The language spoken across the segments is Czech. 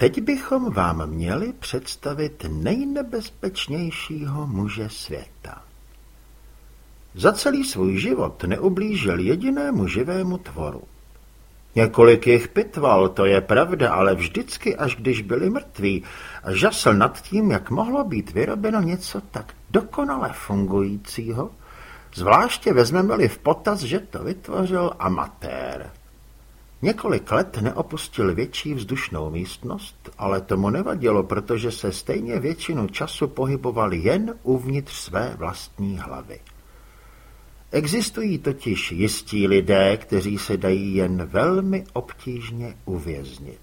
teď bychom vám měli představit nejnebezpečnějšího muže světa. Za celý svůj život neublížil jedinému živému tvoru. Několik jich pitval, to je pravda, ale vždycky, až když byli mrtví, žasl nad tím, jak mohlo být vyrobeno něco tak dokonale fungujícího, zvláště vezmeme-li v potaz, že to vytvořil amatér. Několik let neopustil větší vzdušnou místnost, ale tomu nevadilo, protože se stejně většinu času pohyboval jen uvnitř své vlastní hlavy. Existují totiž jistí lidé, kteří se dají jen velmi obtížně uvěznit.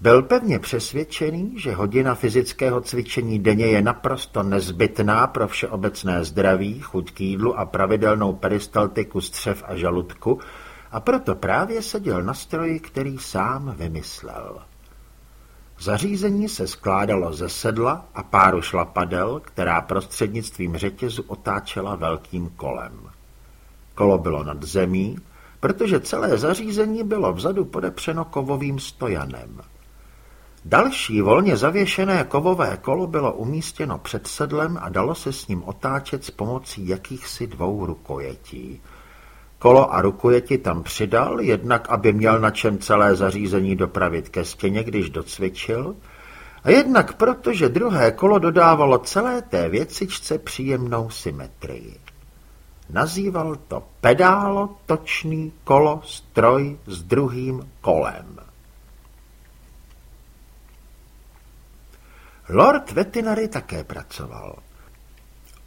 Byl pevně přesvědčený, že hodina fyzického cvičení denně je naprosto nezbytná pro všeobecné zdraví, chuť k jídlu a pravidelnou peristaltiku střev a žaludku a proto právě seděl na stroji, který sám vymyslel. Zařízení se skládalo ze sedla a páru šlapadel, která prostřednictvím řetězu otáčela velkým kolem. Kolo bylo nad zemí, protože celé zařízení bylo vzadu podepřeno kovovým stojanem. Další volně zavěšené kovové kolo bylo umístěno před sedlem a dalo se s ním otáčet s pomocí jakýchsi dvou rukojetí. Kolo a rukojeti tam přidal, jednak aby měl na čem celé zařízení dopravit ke stěně, když docvičil, a jednak proto, že druhé kolo dodávalo celé té věcičce příjemnou symetrii. Nazýval to pedálo, točný kolo, stroj s druhým kolem. Lord Vetinary také pracoval.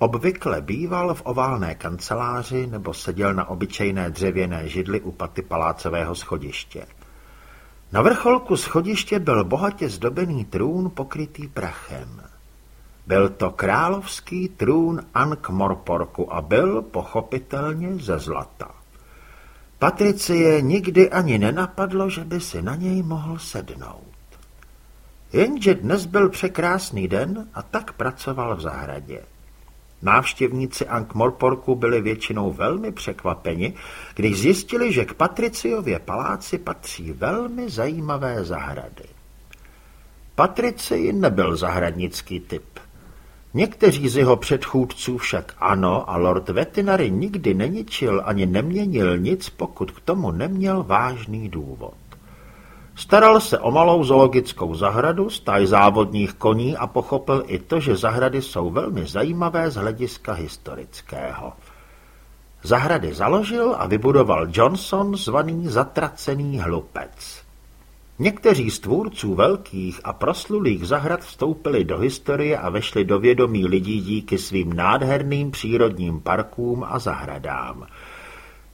Obvykle býval v oválné kanceláři nebo seděl na obyčejné dřevěné židli u paty palácového schodiště. Na vrcholku schodiště byl bohatě zdobený trůn pokrytý prachem. Byl to královský trůn Ankh-Morporku a byl pochopitelně ze zlata. Patricie nikdy ani nenapadlo, že by si na něj mohl sednout. Jenže dnes byl překrásný den a tak pracoval v zahradě. Návštěvníci Ankh-Morporku byli většinou velmi překvapeni, když zjistili, že k Patriciově paláci patří velmi zajímavé zahrady. Patricii nebyl zahradnický typ. Někteří z jeho předchůdců však ano a Lord Vetinary nikdy neničil ani neměnil nic, pokud k tomu neměl vážný důvod. Staral se o malou zoologickou zahradu, stáj závodních koní a pochopil i to, že zahrady jsou velmi zajímavé z hlediska historického. Zahrady založil a vybudoval Johnson, zvaný Zatracený hlupec. Někteří z tvůrců velkých a proslulých zahrad vstoupili do historie a vešli do vědomí lidí díky svým nádherným přírodním parkům a zahradám –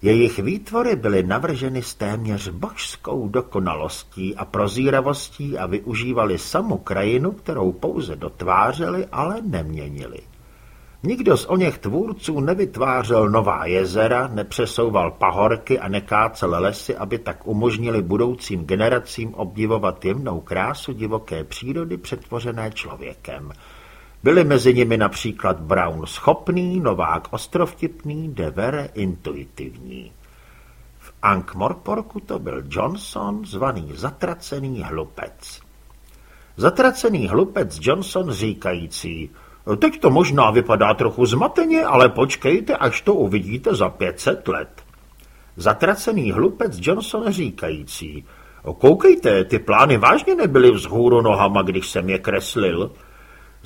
jejich výtvory byly navrženy s téměř božskou dokonalostí a prozíravostí a využívali samu krajinu, kterou pouze dotvářeli, ale neměnili. Nikdo z oněch tvůrců nevytvářel nová jezera, nepřesouval pahorky a nekácel lesy, aby tak umožnili budoucím generacím obdivovat jemnou krásu divoké přírody přetvořené člověkem – byli mezi nimi například Brown schopný, Novák ostrovtipný, Devere intuitivní. V Ankh-Morporku to byl Johnson, zvaný zatracený hlupec. Zatracený hlupec Johnson říkající, teď to možná vypadá trochu zmateně, ale počkejte, až to uvidíte za 500 let. Zatracený hlupec Johnson říkající, koukejte, ty plány vážně nebyly vzhůru nohama, když jsem je kreslil.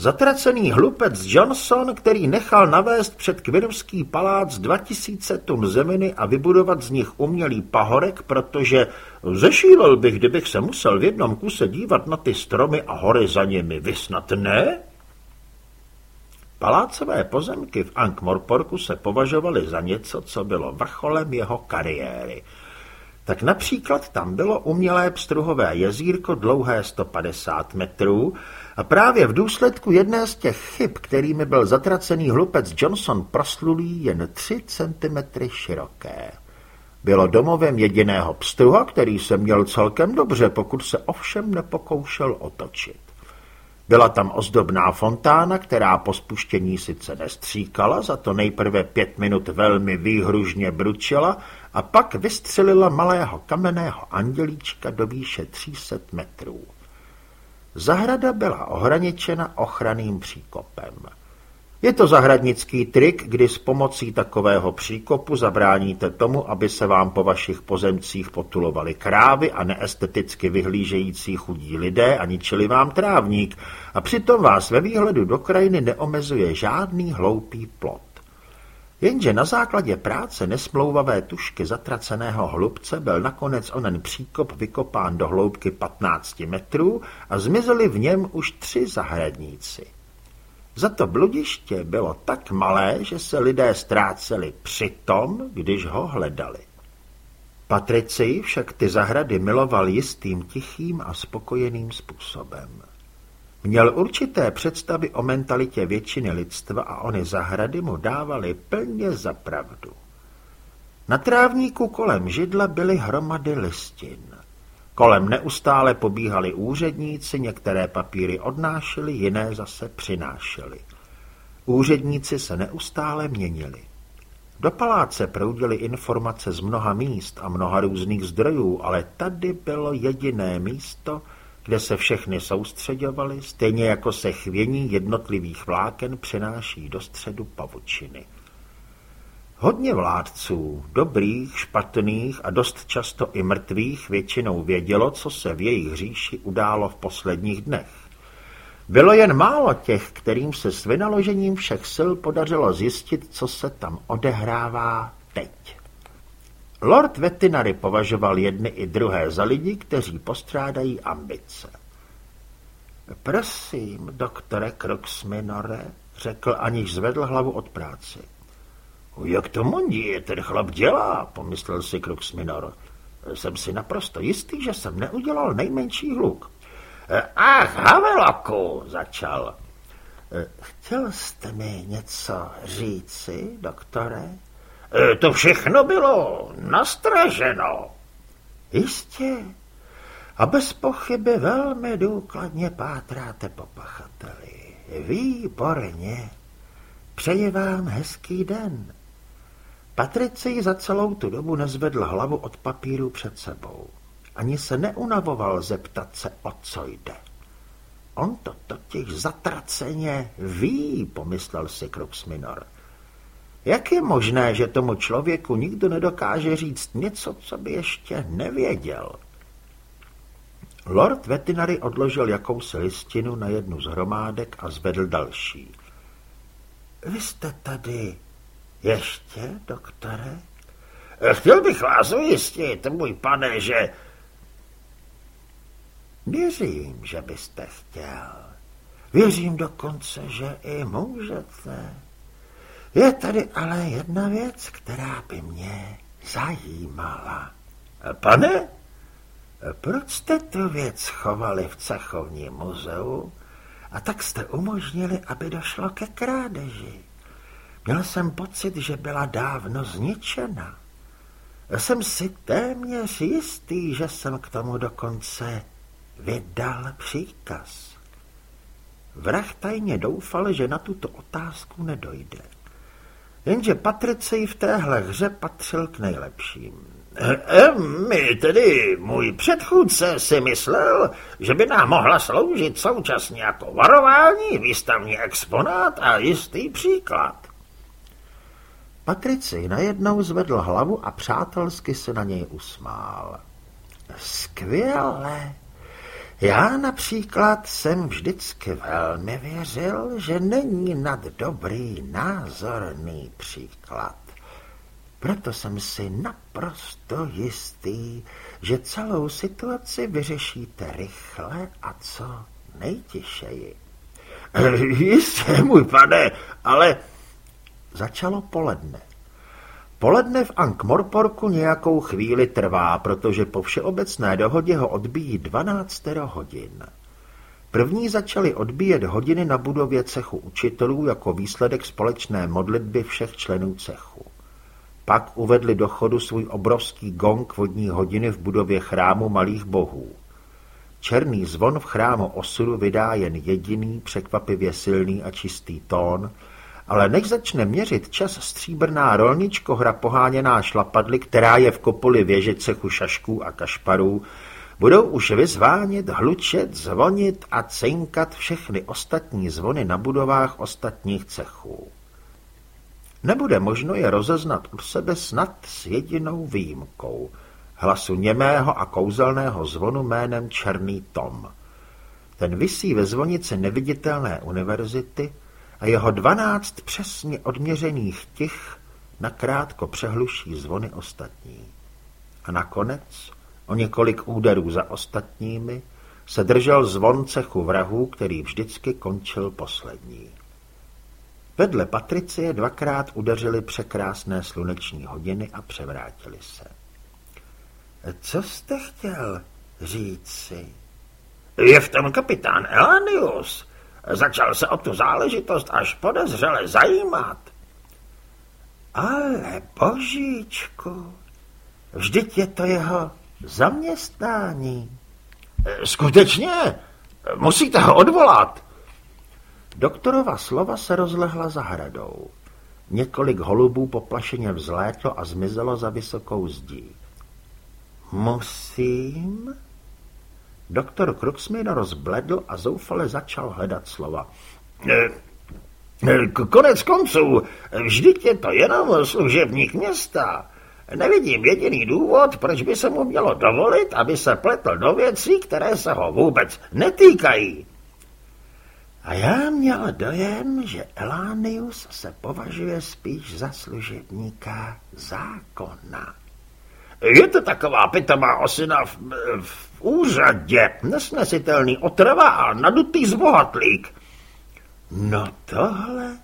Zatracený hlupec Johnson, který nechal navést před Kvirovský palác 2000 tun zeminy a vybudovat z nich umělý pahorek, protože zešílel bych, kdybych se musel v jednom kuse dívat na ty stromy a hory za nimi. Vy snad ne? Palácové pozemky v Ankh-Morporku se považovaly za něco, co bylo vrcholem jeho kariéry. Tak například tam bylo umělé pstruhové jezírko dlouhé 150 metrů, a právě v důsledku jedné z těch chyb, kterými byl zatracený hlupec Johnson proslulý jen 3 cm široké. Bylo domovem jediného pstruha, který se měl celkem dobře, pokud se ovšem nepokoušel otočit. Byla tam ozdobná fontána, která po spuštění sice nestříkala, za to nejprve pět minut velmi výhružně bručela a pak vystřelila malého kamenného andělíčka do výše 300 metrů. Zahrada byla ohraničena ochranným příkopem. Je to zahradnický trik, kdy s pomocí takového příkopu zabráníte tomu, aby se vám po vašich pozemcích potulovali krávy a neesteticky vyhlížející chudí lidé a ničili vám trávník a přitom vás ve výhledu do krajiny neomezuje žádný hloupý plot. Jenže na základě práce nesmlouvavé tušky zatraceného hlubce byl nakonec onen příkop vykopán do hloubky 15 metrů a zmizeli v něm už tři zahradníci. Za to bludiště bylo tak malé, že se lidé ztráceli při tom, když ho hledali. Patrici však ty zahrady miloval jistým tichým a spokojeným způsobem. Měl určité představy o mentalitě většiny lidstva a ony zahrady mu dávaly plně za pravdu. Na trávníku kolem židla byly hromady listin. Kolem neustále pobíhali úředníci, některé papíry odnášeli, jiné zase přinášeli. Úředníci se neustále měnili. Do paláce proudily informace z mnoha míst a mnoha různých zdrojů, ale tady bylo jediné místo, kde se všechny soustředovaly, stejně jako se chvění jednotlivých vláken přenáší do středu pavučiny. Hodně vládců, dobrých, špatných a dost často i mrtvých, většinou vědělo, co se v jejich říši událo v posledních dnech. Bylo jen málo těch, kterým se s vynaložením všech sil podařilo zjistit, co se tam odehrává teď. Lord Vetinary považoval jedny i druhé za lidi, kteří postrádají ambice. Prosím, doktore Kruxminore, řekl, aniž zvedl hlavu od práce. Jak to mondí, ten chlap dělá, pomyslel si Kruxminor. Jsem si naprosto jistý, že jsem neudělal nejmenší hluk. Ach, Haveloku, začal. Chtěl jste mi něco říci, doktore? E, to všechno bylo nastraženo. Jistě. A bez pochyby velmi důkladně pátráte po pachateli. Výborně. Přeji vám hezký den. Patrici za celou tu dobu nezvedl hlavu od papíru před sebou. Ani se neunavoval zeptat se, o co jde. On to totiž zatraceně ví, pomyslel si Kruxminor. Jak je možné, že tomu člověku nikdo nedokáže říct něco, co by ještě nevěděl? Lord Vetinary odložil jakousi listinu na jednu z hromádek a zvedl další. Vy jste tady ještě, doktore? Chtěl bych vás ujistit, můj pane, že... Věřím, že byste chtěl. Věřím dokonce, že i můžete. Je tady ale jedna věc, která by mě zajímala. Pane, proč jste tu věc chovali v cechovním muzeu a tak jste umožnili, aby došlo ke krádeži? Měl jsem pocit, že byla dávno zničena. Jsem si téměř jistý, že jsem k tomu dokonce vydal příkaz. Vrah tajně doufal, že na tuto otázku nedojde. Jenže Patricej v téhle hře patřil k nejlepším. E, e, my, tedy můj předchůdce, si myslel, že by nám mohla sloužit současně jako varování, výstavní exponát a jistý příklad. Patrici najednou zvedl hlavu a přátelsky se na něj usmál. Skvěle. Já například jsem vždycky velmi věřil, že není nad dobrý názorný příklad. Proto jsem si naprosto jistý, že celou situaci vyřešíte rychle a co nejtišeji. Jistě, můj pane, ale Začalo poledne. Poledne v Ankh-Morporku nějakou chvíli trvá, protože po všeobecné dohodě ho odbíjí 12 hodin. První začali odbíjet hodiny na budově cechu učitelů jako výsledek společné modlitby všech členů cechu. Pak uvedli do chodu svůj obrovský gong vodní hodiny v budově chrámu malých bohů. Černý zvon v chrámu osudu vydá jen jediný, překvapivě silný a čistý tón, ale než začne měřit čas stříbrná rolničko hra poháněná šlapadly, která je v kopoli věže cechu šašků a kašparů, budou už vyzvánět, hlučet, zvonit a cinkat všechny ostatní zvony na budovách ostatních cechů. Nebude možno je rozeznat u sebe snad s jedinou výjimkou – hlasu němého a kouzelného zvonu jménem Černý Tom. Ten visí ve zvonici neviditelné univerzity a jeho dvanáct přesně odměřených tich nakrátko přehluší zvony ostatní. A nakonec, o několik úderů za ostatními, se držel zvon cechu vrahů, který vždycky končil poslední. Vedle Patricie dvakrát udeřili překrásné sluneční hodiny a převrátili se. Co jste chtěl říci? Je v tom kapitán Elanius. Začal se o tu záležitost až podezřele zajímat. Ale božíčku, vždyť je to jeho zaměstnání. Skutečně? Musíte ho odvolat. Doktorova slova se rozlehla za hradou. Několik holubů poplašeně vzlétlo a zmizelo za vysokou zdí. Musím? Doktor Kruxmin rozbledl a zoufale začal hledat slova. E, e, konec konců, vždyť je to jenom služebník města. Nevidím jediný důvod, proč by se mu mělo dovolit, aby se pletl do věcí, které se ho vůbec netýkají. A já měl dojem, že Elánius se považuje spíš za služebníka zákona. Je to taková pitomá osina v, v úřadě, nesnesitelný otrava a nadutý zbohatlík. No tohle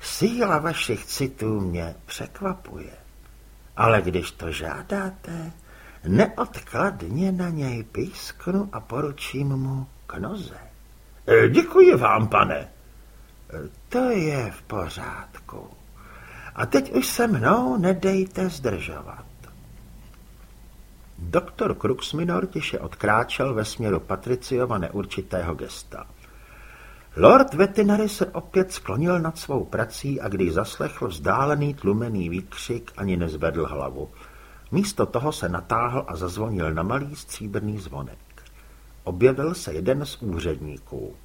síla vašich citů mě překvapuje. Ale když to žádáte, neodkladně na něj písknu a poručím mu k noze. E, děkuji vám, pane. E, to je v pořádku. A teď už se mnou nedejte zdržovat. Doktor Kruxminor tiše odkráčel ve směru Patriciova neurčitého gesta. Lord Vetinary se opět sklonil nad svou prací a když zaslechl vzdálený tlumený výkřik, ani nezvedl hlavu. Místo toho se natáhl a zazvonil na malý stříbrný zvonek. Objevil se jeden z úředníků.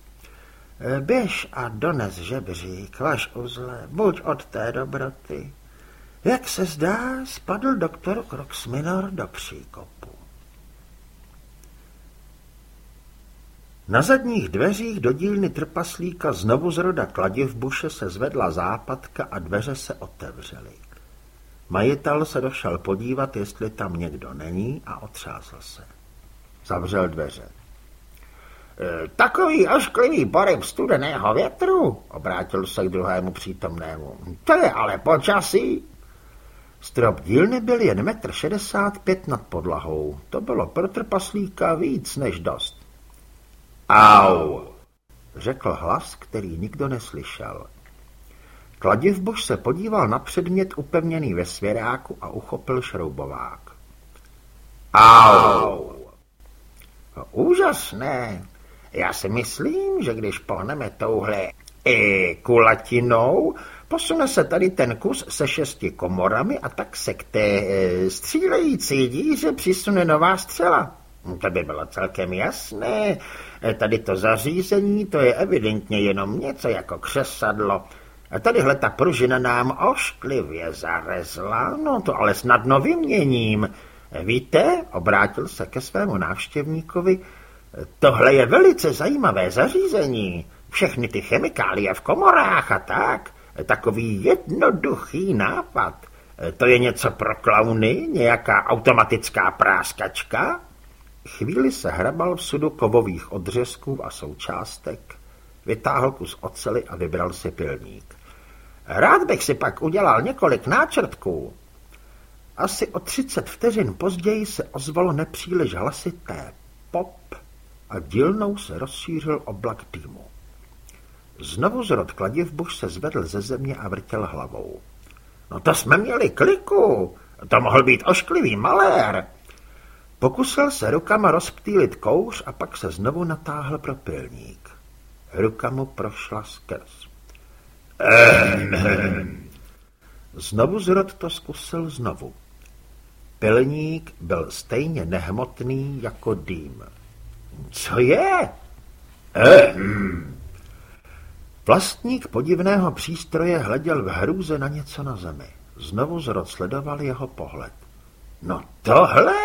Běž a dones žebřík, vaš uzle, buď od té dobroty. Jak se zdá, spadl doktor Kroxminor do příkopu. Na zadních dveřích do dílny trpaslíka znovu z roda buše se zvedla západka a dveře se otevřely. Majitel se došel podívat, jestli tam někdo není a otřásl se. Zavřel dveře. E, takový ošklivý poryb studeného větru, obrátil se k druhému přítomnému. To je ale počasí. Strop dílny byl jen metr šedesát pět nad podlahou. To bylo pro trpaslíka víc než dost. Au, řekl hlas, který nikdo neslyšel. Kladivbož se podíval na předmět upevněný ve svěráku a uchopil šroubovák. Au! Úžasné. Já si myslím, že když pohneme touhle i kulatinou, Posune se tady ten kus se šesti komorami a tak se k té e, střílející díře přisune nová střela. Hm, to by bylo celkem jasné. E, tady to zařízení, to je evidentně jenom něco jako křesadlo. A tadyhle ta pružina nám ošklivě zarezla, no to ale snadno vyměním. E, víte, obrátil se ke svému návštěvníkovi, tohle je velice zajímavé zařízení. Všechny ty chemikálie v komorách a tak. Takový jednoduchý nápad. To je něco pro klauny, nějaká automatická práskačka? Chvíli se hrabal v sudu kovových odřezků a součástek, vytáhl kus ocely a vybral si pilník. Rád bych si pak udělal několik náčrtků. Asi o třicet vteřin později se ozvalo nepříliš hlasité pop a dílnou se rozšířil oblak dýmu. Znovu zrod kladivbuš se zvedl ze země a vrtěl hlavou. No to jsme měli kliku, to mohl být ošklivý malér. Pokusil se rukama rozptýlit kouř a pak se znovu natáhl pro pilník. Ruka mu prošla skrz. Ehm. Znovu zrod to zkusil znovu. Pilník byl stejně nehmotný jako dým. Co je? Ehm. Vlastník podivného přístroje hleděl v hrůze na něco na zemi. Znovu zrod sledoval jeho pohled. No tohle?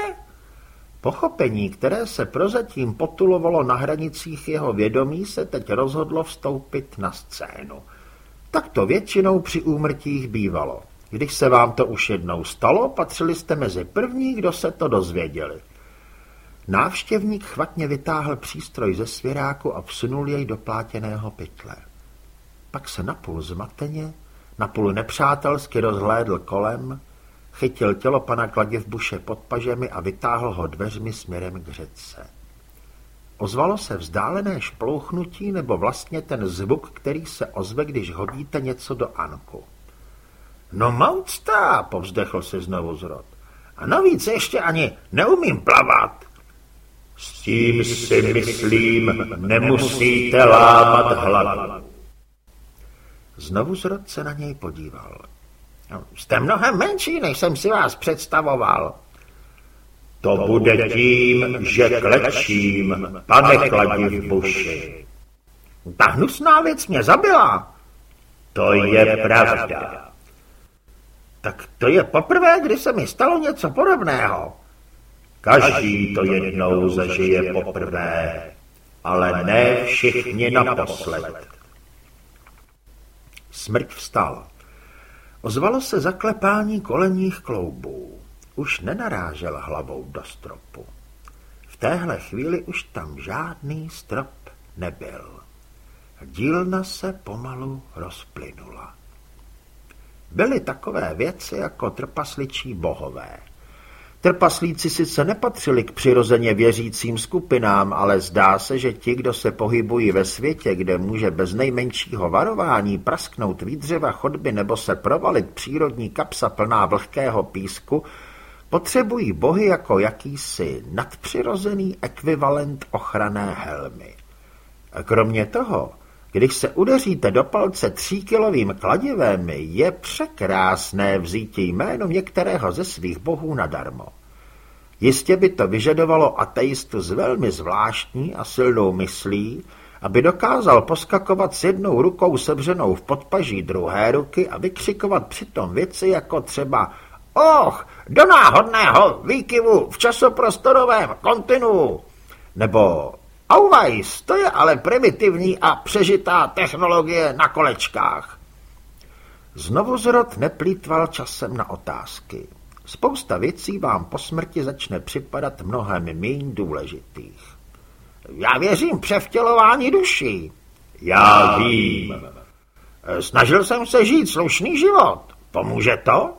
Pochopení, které se prozatím potulovalo na hranicích jeho vědomí, se teď rozhodlo vstoupit na scénu. Tak to většinou při úmrtích bývalo. Když se vám to už jednou stalo, patřili jste mezi první, kdo se to dozvěděli. Návštěvník chvatně vytáhl přístroj ze svěráku a vsunul jej do plátěného pytle. Pak se napůl zmateně, napůl nepřátelsky rozhlédl kolem, chytil tělo pana Kladivbuše pod pažemi a vytáhl ho dveřmi směrem k řece. Ozvalo se vzdálené šplouchnutí nebo vlastně ten zvuk, který se ozve, když hodíte něco do anku. No moucta, povzdechl se znovu zrod. A navíc ještě ani neumím plavat. S tím si myslím, nemusíte lámat hlavu. Znovu zrod se na něj podíval. No, jste mnohem menší, než jsem si vás představoval. To bude tím, že klečím, pane kladiv buši. Ta hnusná věc mě zabila. To je pravda. Tak to je poprvé, kdy se mi stalo něco podobného. Každý to jednou zažije poprvé, ale ne všichni naposled. Smrť vstal. Ozvalo se zaklepání kolenních kloubů. Už nenarážel hlavou do stropu. V téhle chvíli už tam žádný strop nebyl. Dílna se pomalu rozplynula. Byly takové věci jako trpasličí bohové. Trpaslíci sice nepatřili k přirozeně věřícím skupinám, ale zdá se, že ti, kdo se pohybují ve světě, kde může bez nejmenšího varování prasknout výdřeva chodby nebo se provalit přírodní kapsa plná vlhkého písku, potřebují bohy jako jakýsi nadpřirozený ekvivalent ochranné helmy. A kromě toho, když se udeříte do palce tříkilovým kladivem, je překrásné vzít jméno některého ze svých bohů nadarmo. Jistě by to vyžadovalo ateistu s velmi zvláštní a silnou myslí, aby dokázal poskakovat s jednou rukou sebřenou v podpaží druhé ruky a vykřikovat přitom věci jako třeba Och, do náhodného výkyvu v časoprostorovém kontinu, nebo Auweis, to je ale primitivní a přežitá technologie na kolečkách. Znovu zrod neplýtval časem na otázky. Spousta věcí vám po smrti začne připadat mnohem méně důležitých. Já věřím převtělování duší. Já vím. Snažil jsem se žít slušný život. Pomůže to?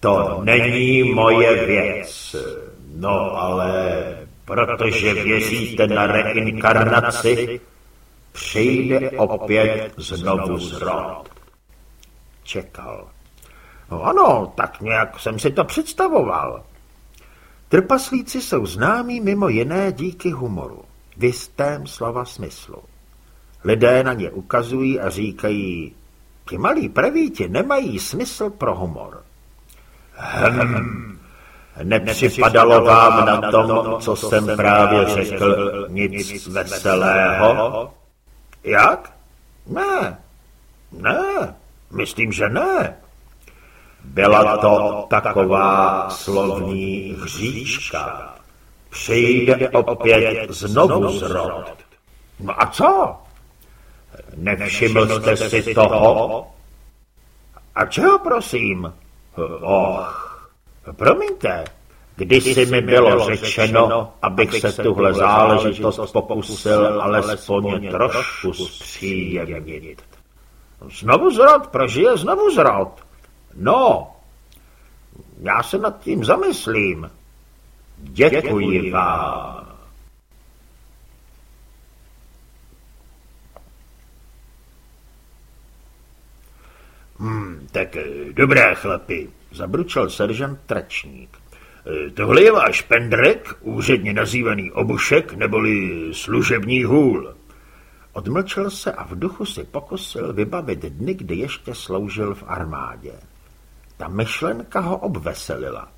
To není moje věc. No ale protože věříte na reinkarnaci, přijde opět znovu zrod. Čekal. No ano, tak nějak jsem si to představoval. Trpaslíci jsou známí mimo jiné díky humoru, v jistém slova smyslu. Lidé na ně ukazují a říkají, ti malí pravíti nemají smysl pro humor. Hm, Nepřipadalo vám na tom, co jsem právě řekl, nic veselého? Jak? Ne, ne, myslím, že ne. Byla to taková slovní hříčka. Přijde opět znovu zrod. No a co? Nevšiml jste si toho? A čeho prosím? Och, Promiňte, kdysi mi bylo řečeno, abych se tuhle záležitost pokusil alespoň trošku zpříjemnit. Znovu zrod, prožije znovu zrod. No, já se nad tím zamyslím. Děkuji vám. Hmm, tak dobré, chlapi, zabručel seržant Tračník. E, tohle je váš pendrek, úředně nazývaný obušek, neboli služební hůl. Odmlčel se a v duchu si pokusil vybavit dny, kdy ještě sloužil v armádě. Ta myšlenka ho obveselila.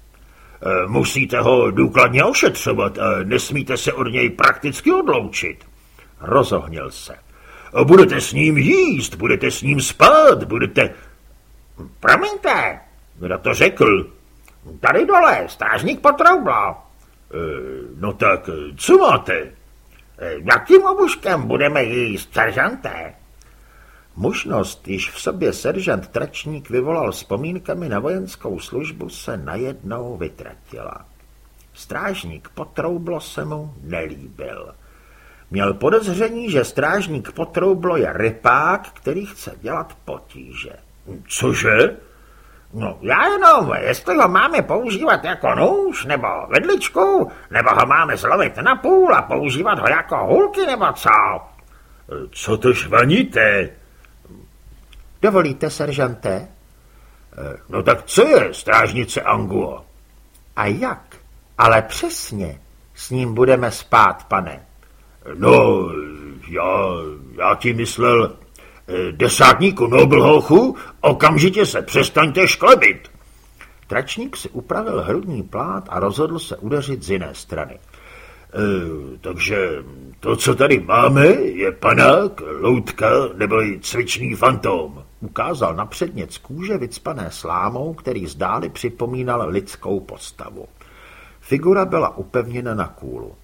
Musíte ho důkladně ošetřovat a nesmíte se od něj prakticky odloučit. Rozohnil se. Budete s ním jíst, budete s ním spát, budete... Promiňte, kdo to řekl? Tady dole, strážník potroubla. E, no tak, co máte? E, jakým obuškem budeme jíst, seržante? Možnost, již v sobě seržant Tračník vyvolal vzpomínkami na vojenskou službu, se najednou vytratila. Strážník potroublo se mu nelíbil. Měl podezření, že strážník potroublo je rypák, který chce dělat potíže. Cože? No, já jenom, jestli ho máme používat jako nůž, nebo vedličku, nebo ho máme zlovit na půl a používat ho jako hulky, nebo co? Co to švaníte? Dovolíte, seržante? Eh, no tak co je strážnice Anguo? A jak? Ale přesně. S ním budeme spát, pane. No, já, já ti myslel, desátníku Noblhochu, okamžitě se přestaňte šklebit. Tračník si upravil hrudní plát a rozhodl se udeřit z jiné strany. E, takže to, co tady máme, je panák, loutka nebo cvičný fantom. Ukázal na předněc kůže vycpané slámou, který zdáli připomínal lidskou postavu. Figura byla upevněna na kůlu.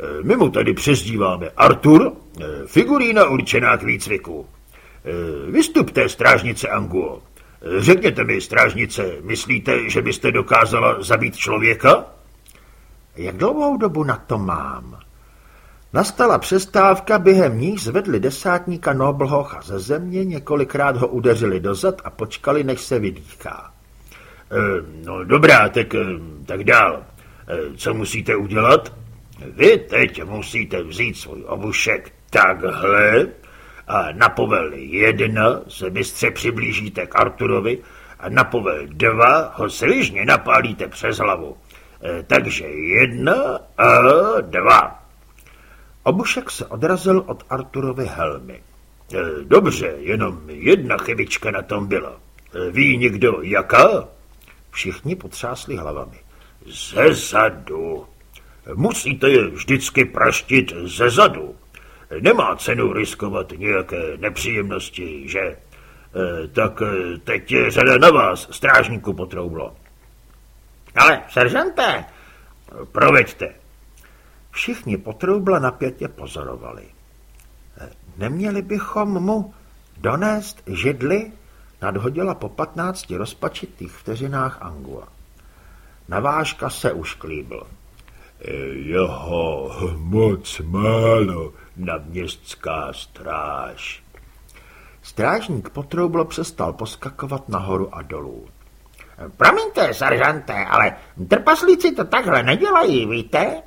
Eh, my mu tady přezdíváme Artur, eh, figurína určená k výcviku. Eh, vystupte, strážnice Anguo. Řekněte mi, strážnice, myslíte, že byste dokázala zabít člověka? Jak dlouhou dobu na to mám? Nastala přestávka, během níž zvedli desátníka Noblhocha ze země, několikrát ho udeřili dozad a počkali, než se vydýchá. E, no dobrá, tak, tak dál. E, co musíte udělat? Vy teď musíte vzít svůj obušek takhle a na povel jedna se bystře přiblížíte k Arturovi a na povel dva ho svižně napálíte přes hlavu. E, takže jedna a dva. Obušek se odrazil od Arturovy helmy. E, dobře, jenom jedna chybička na tom byla. E, ví někdo jaká? Všichni potřásli hlavami. Ze zadu. Musíte je vždycky praštit ze zadu. Nemá cenu riskovat nějaké nepříjemnosti, že? E, tak e, teď je řada na vás, strážníku potroublo. Ale, seržante, proveďte. Všichni potroubla napětě pozorovali. E, neměli bychom mu donést židli? Nadhodila po patnácti rozpačitých vteřinách Angua. Navážka se už klíbl. Jeho moc málo na městská stráž. Strážník potroublo přestal poskakovat nahoru a dolů. Promiňte, seržante, ale trpaslíci to takhle nedělají, víte?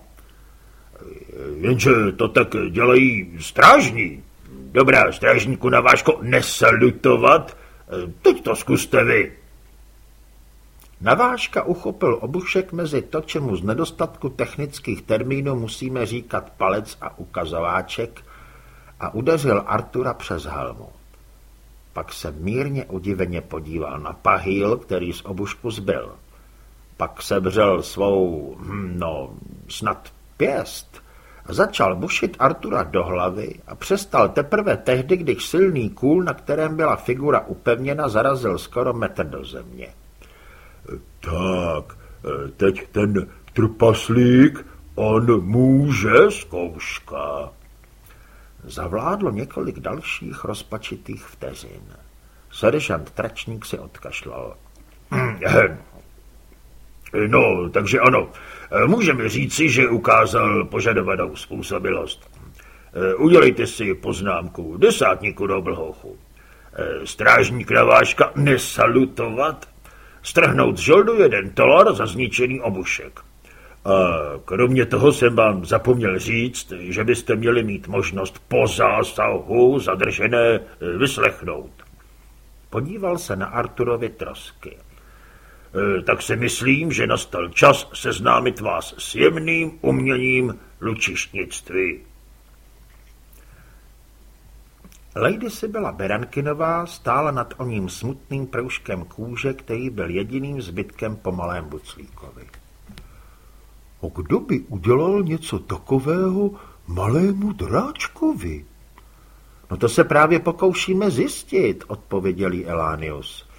Jenže to tak dělají strážní. Dobrá, strážníku na váško nesalutovat. Teď to zkuste vy. Navážka uchopil obušek mezi to, čemu z nedostatku technických termínů musíme říkat palec a ukazováček a udeřil Artura přes helmu. Pak se mírně udiveně podíval na pahýl, který z obušku zbyl. Pak sebřel svou, hm, no, snad pěst a začal bušit Artura do hlavy a přestal teprve tehdy, když silný kůl, na kterém byla figura upevněna, zarazil skoro metr do země. Tak, teď ten trpaslík, on může zkouška. Zavládlo několik dalších rozpačitých vteřin. Seržant Tračník si odkašlal. No, takže ano, můžeme říci, že ukázal požadovanou způsobilost. Udělejte si poznámku desátníku do blhochu. Strážník Naváška nesalutovat strhnout z žoldu jeden tolar za zničený obušek. A kromě toho jsem vám zapomněl říct, že byste měli mít možnost po zásahu zadržené eh, vyslechnout. Podíval se na Arturovi trosky. E, tak si myslím, že nastal čas seznámit vás s jemným uměním lučištnictví. Lady Sibela Berankinová stála nad oním smutným proužkem kůže, který byl jediným zbytkem po malém Buclíkovi. A kdo by udělal něco takového malému dráčkovi? No to se právě pokoušíme zjistit, odpověděl Elánius.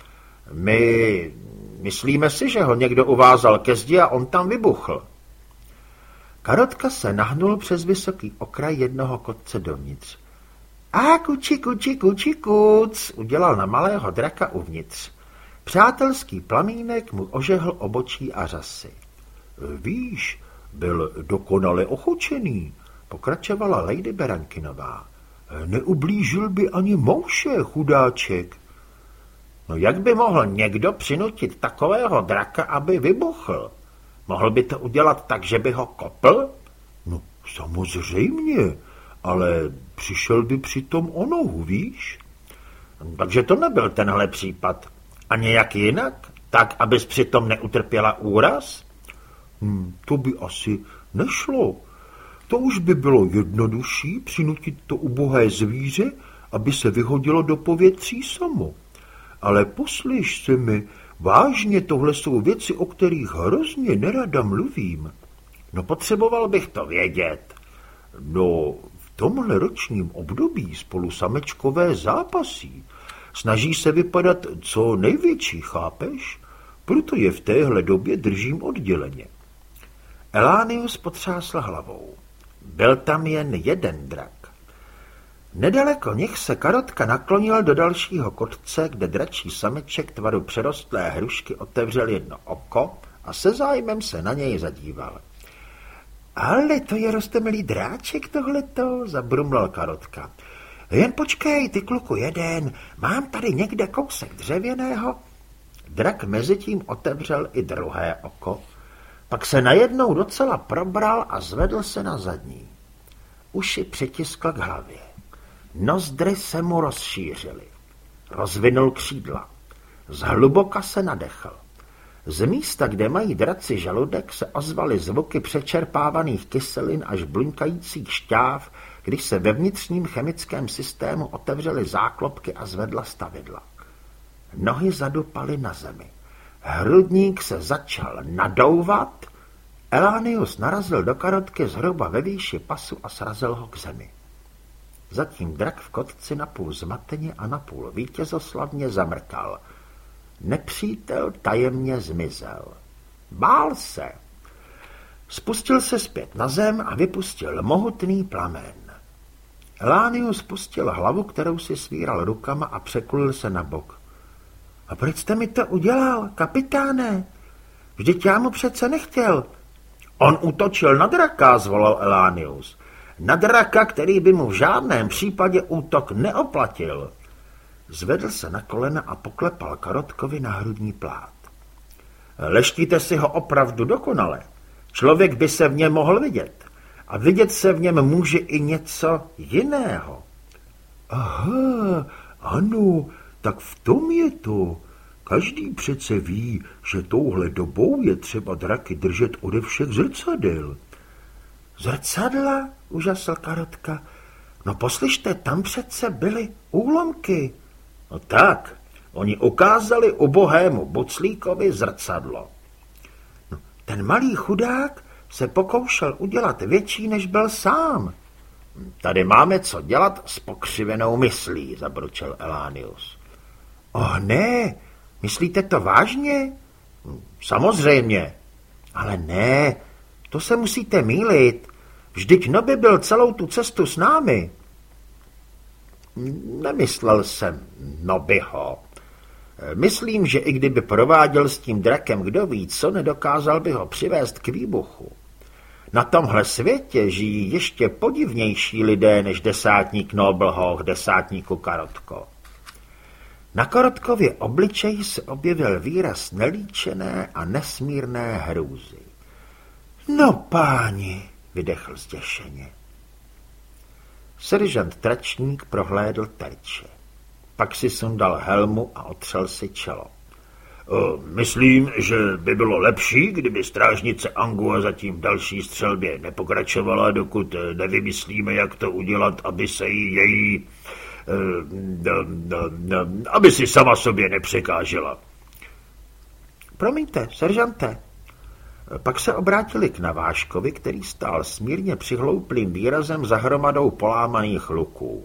My myslíme si, že ho někdo uvázal ke zdi a on tam vybuchl. Karotka se nahnul přes vysoký okraj jednoho kotce dovnitř. A kuči, kuči, kuči, kuc, udělal na malého draka uvnitř. Přátelský plamínek mu ožehl obočí a řasy. Víš, byl dokonale ochočený, pokračovala Lady Berankinová. Neublížil by ani mouše, chudáček. No jak by mohl někdo přinutit takového draka, aby vybuchl? Mohl by to udělat tak, že by ho kopl? No samozřejmě, ale přišel by přitom o nohu, víš? Takže to nebyl tenhle případ. A nějak jinak? Tak, abys přitom neutrpěla úraz? Hmm, to by asi nešlo. To už by bylo jednodušší přinutit to ubohé zvíře, aby se vyhodilo do povětří samo. Ale poslyš se mi, vážně tohle jsou věci, o kterých hrozně nerada mluvím. No potřeboval bych to vědět. No, tomhle ročním období spolu samečkové zápasí. Snaží se vypadat co největší, chápeš? Proto je v téhle době držím odděleně. Elánius potřásl hlavou. Byl tam jen jeden drak. Nedaleko nich se karotka naklonil do dalšího kotce, kde dračí sameček tvaru přerostlé hrušky otevřel jedno oko a se zájmem se na něj zadíval. Ale to je rostomilý dráček tohleto, zabrumlal karotka. Jen počkej, ty kluku jeden, mám tady někde kousek dřevěného. Drak mezi tím otevřel i druhé oko, pak se najednou docela probral a zvedl se na zadní. Uši přitiskl k hlavě. Nozdry se mu rozšířily. Rozvinul křídla. Zhluboka se nadechl. Z místa, kde mají draci žaludek, se ozvaly zvuky přečerpávaných kyselin až blunkajících šťáv, když se ve vnitřním chemickém systému otevřely záklopky a zvedla stavidla. Nohy zadupaly na zemi. Hrudník se začal nadouvat, Elánius narazil do karotky zhruba ve výši pasu a srazil ho k zemi. Zatím drak v kotci napůl zmateně a napůl vítězoslavně zamrkal. Nepřítel tajemně zmizel. Bál se. Spustil se zpět na zem a vypustil mohutný plamen. Elánius spustil hlavu, kterou si svíral rukama a překulil se na bok. A proč jste mi to udělal, kapitáne? Vždyť já mu přece nechtěl. On útočil na draka, zvolal Elánius. Na draka, který by mu v žádném případě útok neoplatil. Zvedl se na kolena a poklepal Karotkovi na hrudní plát. Leštíte si ho opravdu dokonale. Člověk by se v něm mohl vidět. A vidět se v něm může i něco jiného. Aha, ano, tak v tom je to. Každý přece ví, že touhle dobou je třeba draky držet ode všech zrcadel. Zrcadla? Užasl Karotka. No poslyšte, tam přece byly úlomky. No tak, oni ukázali ubohému Buclíkovi zrcadlo. No, ten malý chudák se pokoušel udělat větší, než byl sám. Tady máme co dělat s pokřivenou myslí, zabručel Elánius. Oh ne, myslíte to vážně? Samozřejmě. Ale ne, to se musíte mílit. Vždyť Noby byl celou tu cestu s námi. Nemyslel jsem Nobyho. Myslím, že i kdyby prováděl s tím drakem kdo ví co, nedokázal by ho přivést k výbuchu. Na tomhle světě žijí ještě podivnější lidé než desátník Noblhoch, desátníku Karotko. Na Korotkově obličeji se objevil výraz nelíčené a nesmírné hrůzy. No páni, vydechl zděšeně. Seržant Tračník prohlédl terče. Pak si sundal helmu a otřel si čelo. Myslím, že by bylo lepší, kdyby strážnice Angua zatím další střelbě nepokračovala, dokud nevymyslíme, jak to udělat, aby se jí její... aby si sama sobě nepřekážela. Promiňte, seržante. Pak se obrátili k Naváškovi, který stál smírně přihlouplým výrazem za hromadou polámaných luků.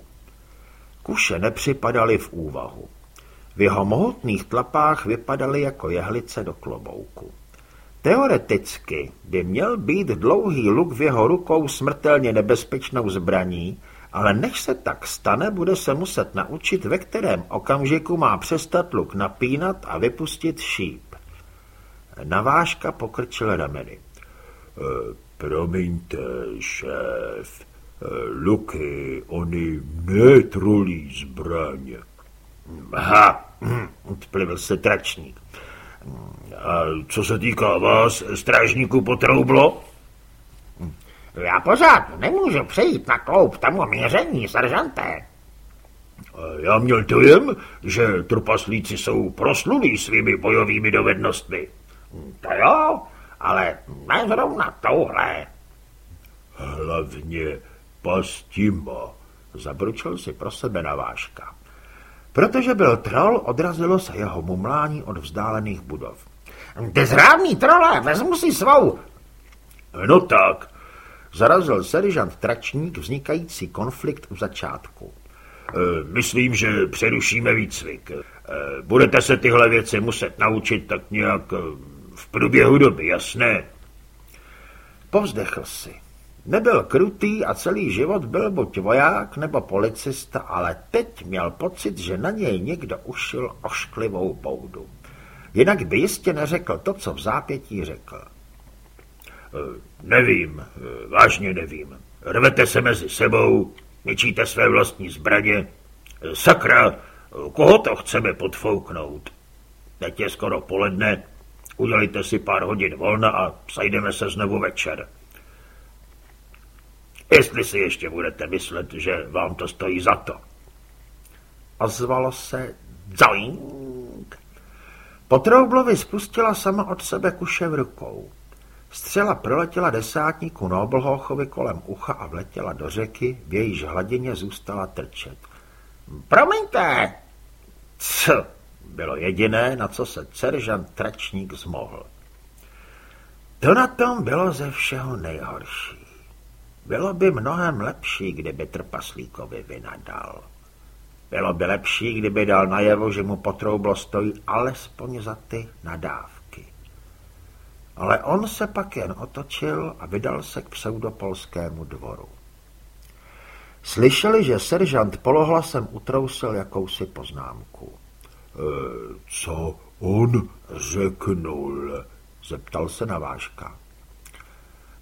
Kuše nepřipadaly v úvahu. V jeho mohutných tlapách vypadaly jako jehlice do klobouku. Teoreticky by měl být dlouhý luk v jeho rukou smrtelně nebezpečnou zbraní, ale než se tak stane, bude se muset naučit, ve kterém okamžiku má přestat luk napínat a vypustit šíp. Navážka pokrčil rameny. E, promiňte, šéf, e, luky, oni netrulí zbraně. Aha, odplivil se tračník. A co se týká vás, strážníku Potroublo? Já pořád nemůžu přejít na kloup tomu měření, seržante. Já měl dojem, že trpaslíci jsou proslulí svými bojovými dovednostmi. To jo, ale ne zrovna touhle. Hlavně pastima, zabručil si pro sebe navážka. Protože byl troll, odrazilo se jeho mumlání od vzdálených budov. Ty zrádný trole, vezmu si svou. No tak, zarazil seržant Tračník vznikající konflikt u začátku. E, myslím, že přerušíme výcvik. E, budete se tyhle věci muset naučit tak nějak e, průběhu doby, jasné? Povzdechl si. Nebyl krutý a celý život byl buď voják nebo policista, ale teď měl pocit, že na něj někdo ušil ošklivou boudu. Jinak by jistě neřekl to, co v zápětí řekl. Eh, nevím, eh, vážně nevím. Rvete se mezi sebou, ničíte své vlastní zbraně. Eh, sakra, koho to chceme podfouknout? Teď je skoro poledne, udělejte si pár hodin volna a sajdeme se znovu večer. Jestli si ještě budete myslet, že vám to stojí za to. Ozvalo se zoink. Po Troublovi spustila sama od sebe kuše v rukou. Střela proletěla desátníku Noblhochovi kolem ucha a vletěla do řeky, v jejíž hladině zůstala trčet. Promiňte! Co? Bylo jediné, na co se seržant Tračník zmohl. To na tom bylo ze všeho nejhorší. Bylo by mnohem lepší, kdyby trpaslíkovi vynadal. Bylo by lepší, kdyby dal najevo, že mu potroublo stojí alespoň za ty nadávky. Ale on se pak jen otočil a vydal se k pseudopolskému dvoru. Slyšeli, že seržant polohlasem utrousil jakousi poznámku. E, co on řeknul? zeptal se Navážka.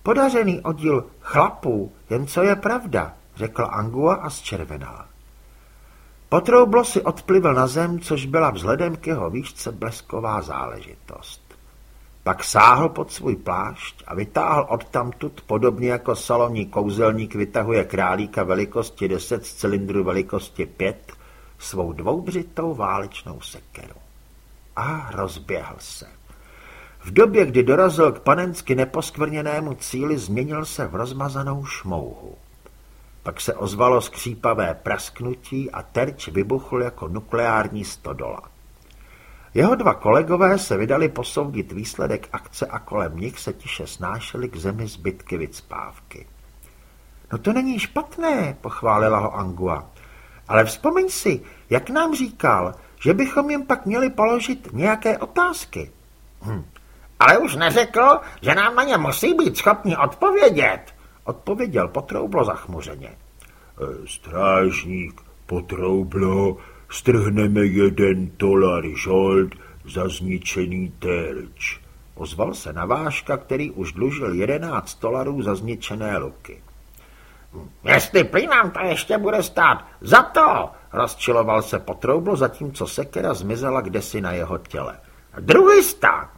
Podařený oddíl chlapů, jen co je pravda, řekl Angua a zčervenal. Potroublo si odplivl na zem, což byla vzhledem k jeho výšce blesková záležitost. Pak sáhl pod svůj plášť a vytáhl odtamtud, podobně jako salonní kouzelník vytahuje králíka velikosti 10 z cylindru velikosti 5, svou dvoubřitou válečnou sekeru. A rozběhl se. V době, kdy dorazil k panensky neposkvrněnému cíli, změnil se v rozmazanou šmouhu. Pak se ozvalo skřípavé prasknutí a terč vybuchl jako nukleární stodola. Jeho dva kolegové se vydali posoudit výsledek akce a kolem nich se tiše snášely k zemi zbytky vycpávky. No to není špatné, pochválila ho Angua. Ale vzpomeň si, jak nám říkal, že bychom jim pak měli položit nějaké otázky. Hm. Ale už neřekl, že nám na ně musí být schopni odpovědět, odpověděl Potroublo zachmuřeně. E, strážník Potroublo, strhneme jeden tolar žold za zničený terč. Ozval se navážka, který už dlužil jedenáct tolarů za zničené luky. Jestli prý nám to ještě bude stát za to, rozčiloval se potroublo, zatímco sekera zmizela kdesi na jeho těle. Druhý stát.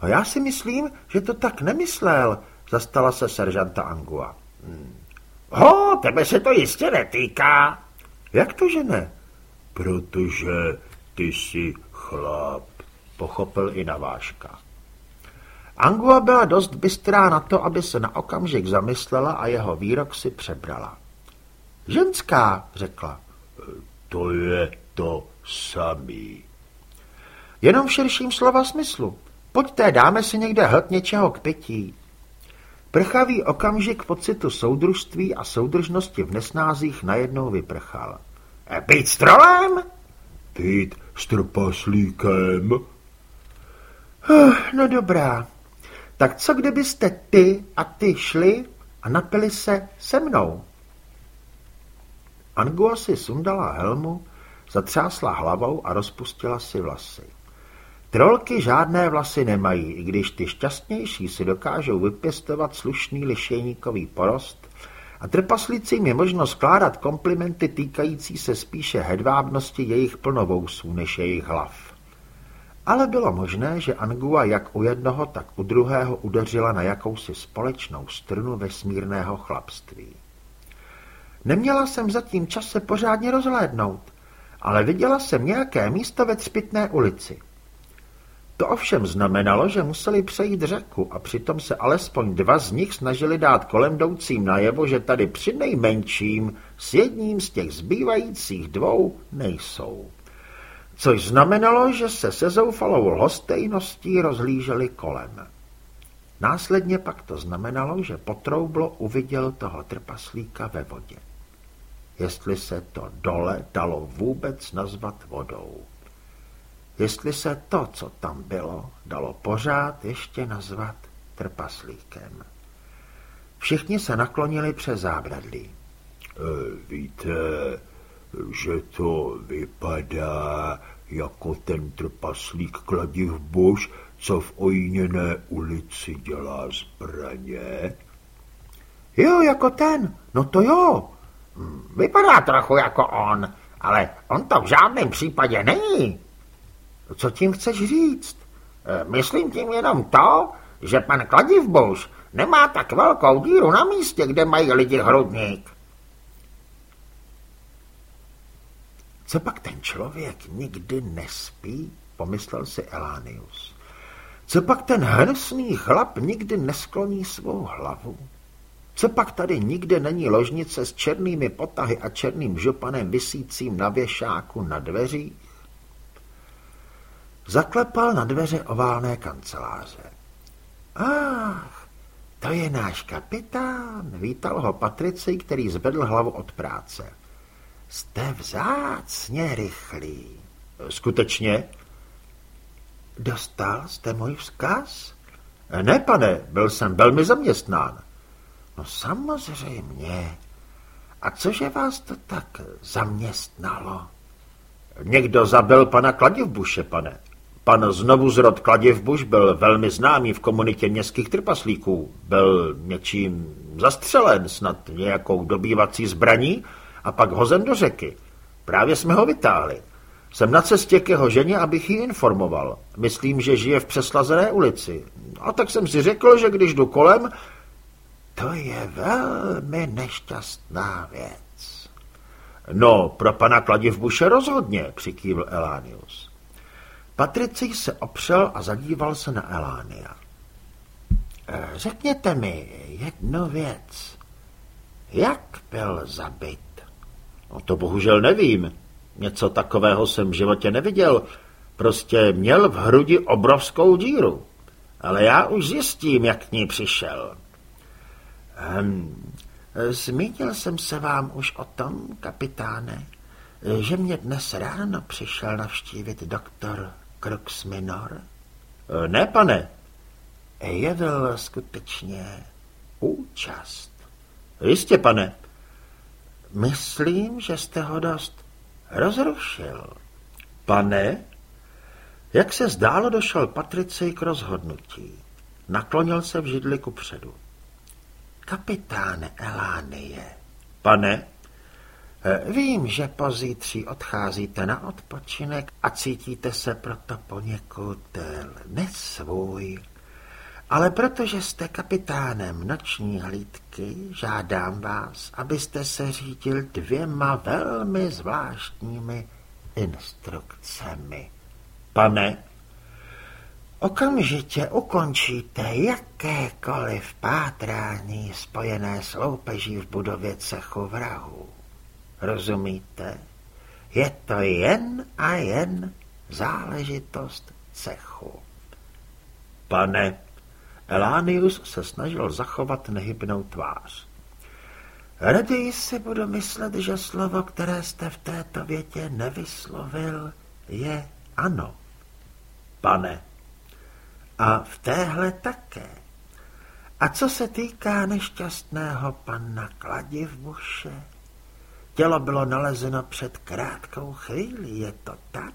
A já si myslím, že to tak nemyslel, zastala se seržanta Angua. Hmm. Ho, tebe se to jistě netýká. Jak to, že ne? Protože ty jsi chlap, pochopil i navážka. Angua byla dost bystrá na to, aby se na okamžik zamyslela a jeho výrok si přebrala. Ženská, řekla. To je to samý. Jenom v širším slova smyslu. Pojďte, dáme si někde hlad něčeho k pití. Prchavý okamžik pocitu soudružství a soudržnosti v nesnázích najednou vyprchal. Pít s trolem? Pít s trpaslíkem. Uh, no dobrá. Tak co kdybyste ty a ty šli a napili se se mnou? Angua si sundala helmu, zatřásla hlavou a rozpustila si vlasy. Trolky žádné vlasy nemají, i když ty šťastnější si dokážou vypěstovat slušný lišejníkový porost a trpaslícím je možno skládat komplimenty týkající se spíše hedvábnosti jejich plnovousů než jejich hlav. Ale bylo možné, že Angua jak u jednoho, tak u druhého udeřila na jakousi společnou strunu vesmírného chlapství. Neměla jsem zatím čas se pořádně rozhlédnout, ale viděla jsem nějaké místo ve Třpitné ulici. To ovšem znamenalo, že museli přejít řeku a přitom se alespoň dva z nich snažili dát kolem jdoucím najevo, že tady při nejmenším s jedním z těch zbývajících dvou nejsou. Což znamenalo, že se se zoufalou lhostejností rozhlíželi kolem. Následně pak to znamenalo, že potroublo uviděl toho trpaslíka ve vodě. Jestli se to dole dalo vůbec nazvat vodou jestli se to, co tam bylo, dalo pořád ještě nazvat trpaslíkem. Všichni se naklonili přes zábradlí. E, víte, že to vypadá jako ten trpaslík kladiv bož, co v ojněné ulici dělá zbraně? Jo, jako ten, no to jo. Vypadá trochu jako on, ale on to v žádném případě není. Co tím chceš říct? E, myslím tím jenom to, že pan Kladivbuš nemá tak velkou díru na místě, kde mají lidi hrudník. Co pak ten člověk nikdy nespí, pomyslel si Elánius. Co pak ten hnusný chlap nikdy neskloní svou hlavu? Co pak tady nikde není ložnice s černými potahy a černým županem vysícím na věšáku na dveřích? Zaklepal na dveře oválné kanceláře. Ach, to je náš kapitán, vítal ho Patrici, který zvedl hlavu od práce. Jste vzácně rychlý. Skutečně? Dostal jste můj vzkaz? Ne, pane, byl jsem velmi zaměstnán. No samozřejmě. A cože vás to tak zaměstnalo? Někdo zabil pana Kladivbuše, pane. Pan znovu zrod Kladěvbuš byl velmi známý v komunitě městských trpaslíků. Byl něčím zastřelen, snad nějakou dobývací zbraní a pak hozen do řeky. Právě jsme ho vytáhli. Jsem na cestě k jeho ženě, abych ji informoval. Myslím, že žije v přeslazené ulici. A tak jsem si řekl, že když jdu kolem... To je velmi nešťastná věc. No, pro pana Kladivbuše rozhodně, přikývl Elánius. Patricej se opřel a zadíval se na Elánia. Eh, řekněte mi jednu věc. Jak byl zabit? No to bohužel nevím. Něco takového jsem v životě neviděl. Prostě měl v hrudi obrovskou díru. Ale já už zjistím, jak k ní přišel. Um, zmínil jsem se vám už o tom, kapitáne, že mě dnes ráno přišel navštívit doktor Crux Minor? E, ne, pane. Jevil skutečně účast. Jistě, pane. Myslím, že jste ho dost rozrušil. Pane? Jak se zdálo, došel Patricej k rozhodnutí. Naklonil se v židli ku předu. Kapitáne Elánie. Pane? Eh, vím, že pozítří odcházíte na odpočinek a cítíte se proto poněkud eh, nesvůj. Ale protože jste kapitánem noční hlídky, žádám vás, abyste se řídil dvěma velmi zvláštními instrukcemi. Pane, okamžitě ukončíte jakékoliv pátrání spojené s loupeží v budově cechu vrahů. Rozumíte? Je to jen a jen záležitost cechu. Pane, Elánius se snažil zachovat nehybnou tvář. Raději si budu myslet, že slovo, které jste v této větě nevyslovil, je ano. Pane. A v téhle také. A co se týká nešťastného panna Kladivbuše, tělo bylo nalezeno před krátkou chvíli, je to tak?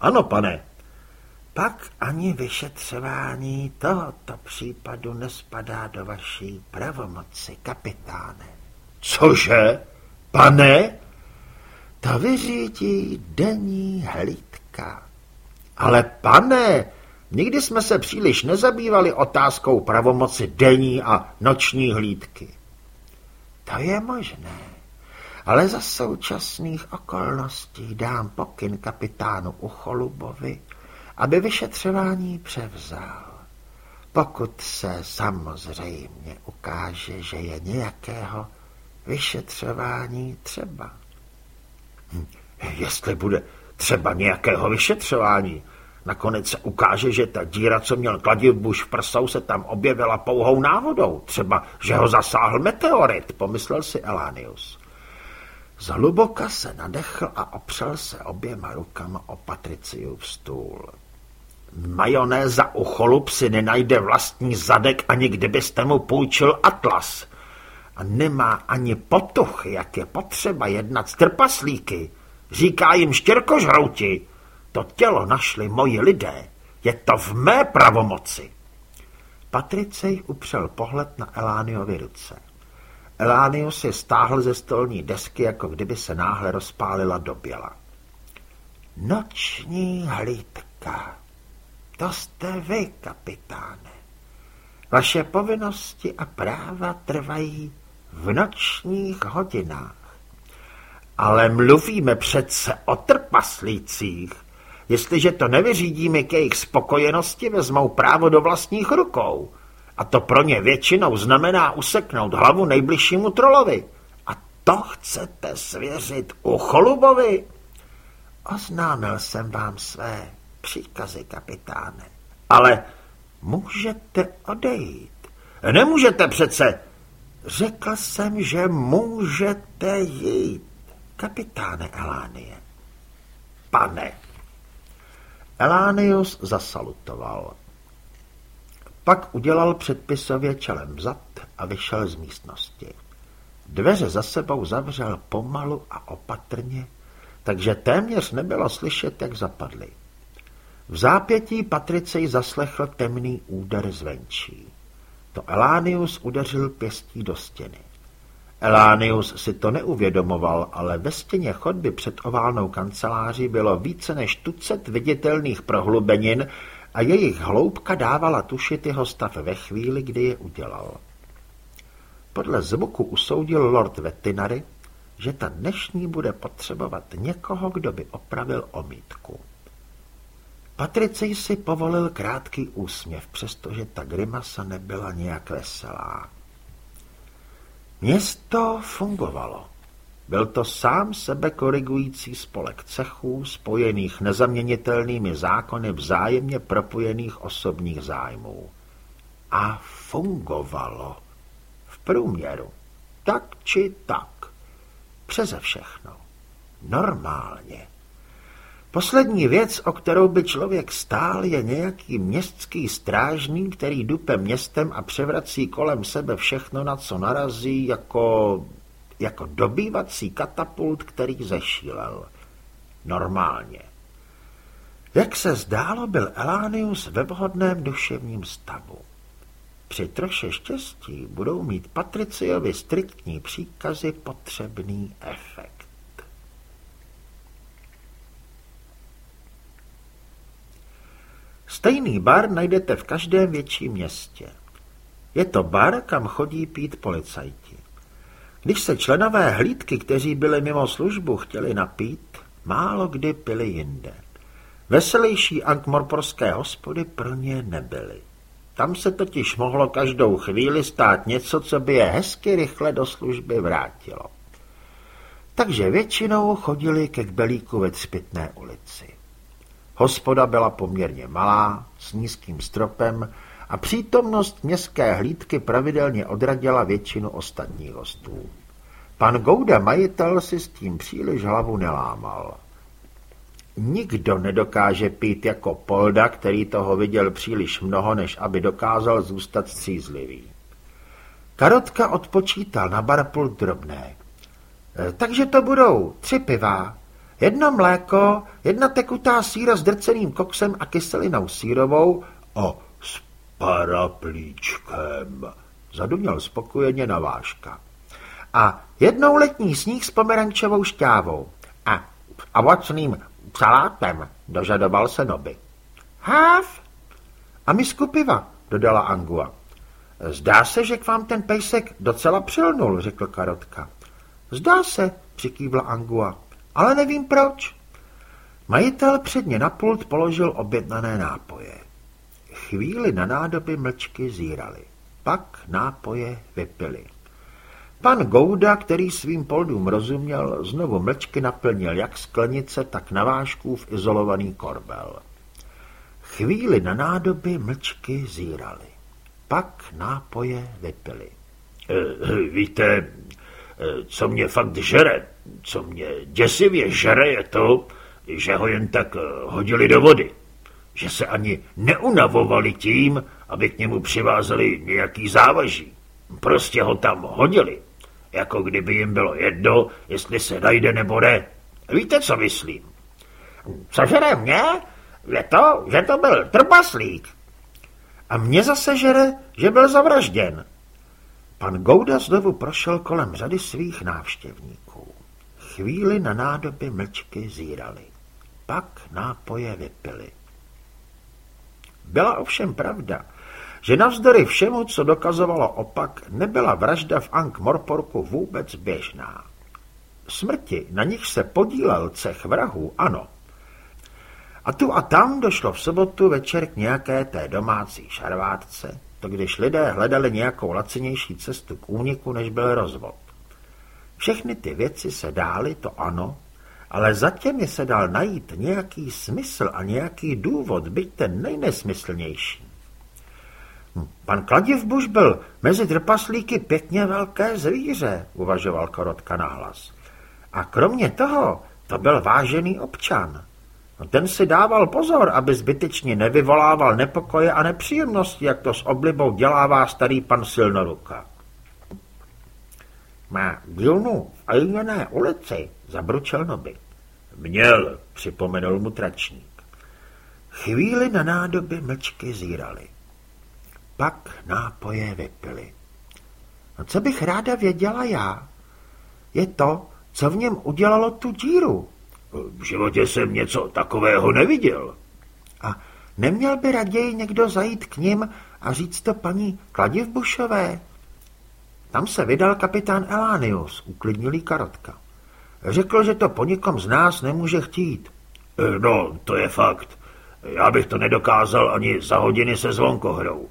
Ano, pane. Pak ani vyšetřování tohoto případu nespadá do vaší pravomoci, kapitáne. Cože? Pane? To vyřídí denní hlídka. Ale pane, nikdy jsme se příliš nezabývali otázkou pravomoci denní a noční hlídky. To je možné, ale za současných okolností dám pokyn kapitánu Ucholubovi, aby vyšetřování převzal. Pokud se samozřejmě ukáže, že je nějakého vyšetřování třeba. Hm, jestli bude třeba nějakého vyšetřování, nakonec se ukáže, že ta díra, co měl buš v prsou, se tam objevila pouhou náhodou. Třeba, že ho zasáhl meteorit, pomyslel si Elánius. Zhluboka se nadechl a opřel se oběma rukama o Patriciův stůl. Majonéza u cholup si nenajde vlastní zadek, ani kdybyste mu půjčil atlas. A nemá ani potuch, jak je potřeba jednat s trpaslíky. Říká jim štěrkožrouti. To tělo našli moji lidé. Je to v mé pravomoci. Patricej upřel pohled na Elániovi ruce. Elánius si stáhl ze stolní desky, jako kdyby se náhle rozpálila do běla. Noční hlídka. To jste vy, kapitáne. Vaše povinnosti a práva trvají v nočních hodinách. Ale mluvíme přece o trpaslících. Jestliže to nevyřídíme k jejich spokojenosti, vezmou právo do vlastních rukou. A to pro ně většinou znamená useknout hlavu nejbližšímu trolovi. A to chcete svěřit u Cholubovi? Oznámil jsem vám své příkazy, kapitáne. Ale můžete odejít. Nemůžete přece. Řekl jsem, že můžete jít, kapitáne Elánie. Pane. Elánius zasalutoval. Pak udělal předpisově čelem vzad a vyšel z místnosti. Dveře za sebou zavřel pomalu a opatrně, takže téměř nebylo slyšet, jak zapadly. V zápětí Patricej zaslechl temný úder zvenčí. To Elánius udeřil pěstí do stěny. Elánius si to neuvědomoval, ale ve stěně chodby před oválnou kanceláří bylo více než tucet viditelných prohlubenin a jejich hloubka dávala tušit jeho stav ve chvíli, kdy je udělal. Podle zvuku usoudil lord Vetinary, že ta dnešní bude potřebovat někoho, kdo by opravil omítku. Patricej si povolil krátký úsměv, přestože ta grimasa nebyla nějak veselá. Město fungovalo. Byl to sám sebe korigující spolek cechů, spojených nezaměnitelnými zákony vzájemně propojených osobních zájmů. A fungovalo. V průměru. Tak či tak. Přeze všechno. Normálně. Poslední věc, o kterou by člověk stál, je nějaký městský strážník, který dupe městem a převrací kolem sebe všechno, na co narazí, jako, jako dobývací katapult, který zešílel. Normálně. Jak se zdálo, byl Elánius ve vhodném duševním stavu. Při troše štěstí budou mít Patriciovi striktní příkazy potřebný efekt. Stejný bar najdete v každém větším městě. Je to bar, kam chodí pít policajti. Když se členové hlídky, kteří byli mimo službu, chtěli napít, málo kdy pili jinde. Veselější ankmorporské hospody pro ně nebyly. Tam se totiž mohlo každou chvíli stát něco, co by je hezky rychle do služby vrátilo. Takže většinou chodili ke kbelíku ve Třpitné ulici. Hospoda byla poměrně malá, s nízkým stropem a přítomnost městské hlídky pravidelně odradila většinu ostatních hostů. Pan Gouda, majitel, si s tím příliš hlavu nelámal. Nikdo nedokáže pít jako Polda, který toho viděl příliš mnoho, než aby dokázal zůstat střízlivý. Karotka odpočítal na barpul drobné. E, takže to budou tři piva, jedno mléko, jedna tekutá síra s drceným koksem a kyselinou sírovou a s paraplíčkem, zaduměl spokojeně na váška. A jednou letní sníh s pomerančovou šťávou. A ovocným salátem, dožadoval se Noby. Háv? A misku piva, dodala Angua. Zdá se, že k vám ten pejsek docela přilnul, řekl Karotka. Zdá se, přikývla Angua, ale nevím proč. Majitel předně na pult položil objednané nápoje. Chvíli na nádoby mlčky zírali, pak nápoje vypili. Pan Gouda, který svým poldům rozuměl, znovu mlčky naplnil jak sklenice, tak navážkův izolovaný korbel. Chvíli na nádoby mlčky zírali. Pak nápoje vypili. E, víte, e, co mě fakt žere, co mě děsivě žere, je to, že ho jen tak hodili do vody. Že se ani neunavovali tím, aby k němu přivázeli nějaký závaží. Prostě ho tam hodili jako kdyby jim bylo jedno, jestli se najde nebo ne. Víte, co myslím? Co žere mě? Je to, že to byl trpaslík. A mě zase žere, že byl zavražděn. Pan Gouda znovu prošel kolem řady svých návštěvníků. Chvíli na nádoby mlčky zírali. Pak nápoje vypili. Byla ovšem pravda, že navzdory všemu, co dokazovalo opak, nebyla vražda v Ankh-Morporku vůbec běžná. Smrti, na nich se podílel cech vrahů, ano. A tu a tam došlo v sobotu večer k nějaké té domácí šarvátce, to když lidé hledali nějakou lacinější cestu k úniku, než byl rozvod. Všechny ty věci se dály, to ano, ale za těmi se dal najít nějaký smysl a nějaký důvod, byť ten nejnesmyslnější. Pan Kladivbuš byl mezi trpaslíky pěkně velké zvíře, uvažoval Korotka nahlas. A kromě toho to byl vážený občan. Ten si dával pozor, aby zbytečně nevyvolával nepokoje a nepříjemnosti, jak to s oblibou dělává starý pan Silnoruka. Má dílnu v Ajněné ulici, zabručel Noby. Měl, připomenul mu tračník. Chvíli na nádoby mlčky zírali. Pak nápoje vypili. No co bych ráda věděla já, je to, co v něm udělalo tu díru. V životě jsem něco takového neviděl. A neměl by raději někdo zajít k ním a říct to paní Kladivbušové? Tam se vydal kapitán Elánius, uklidnilý karotka. Řekl, že to po nikom z nás nemůže chtít. E, no, to je fakt. Já bych to nedokázal ani za hodiny se zvonkohrou.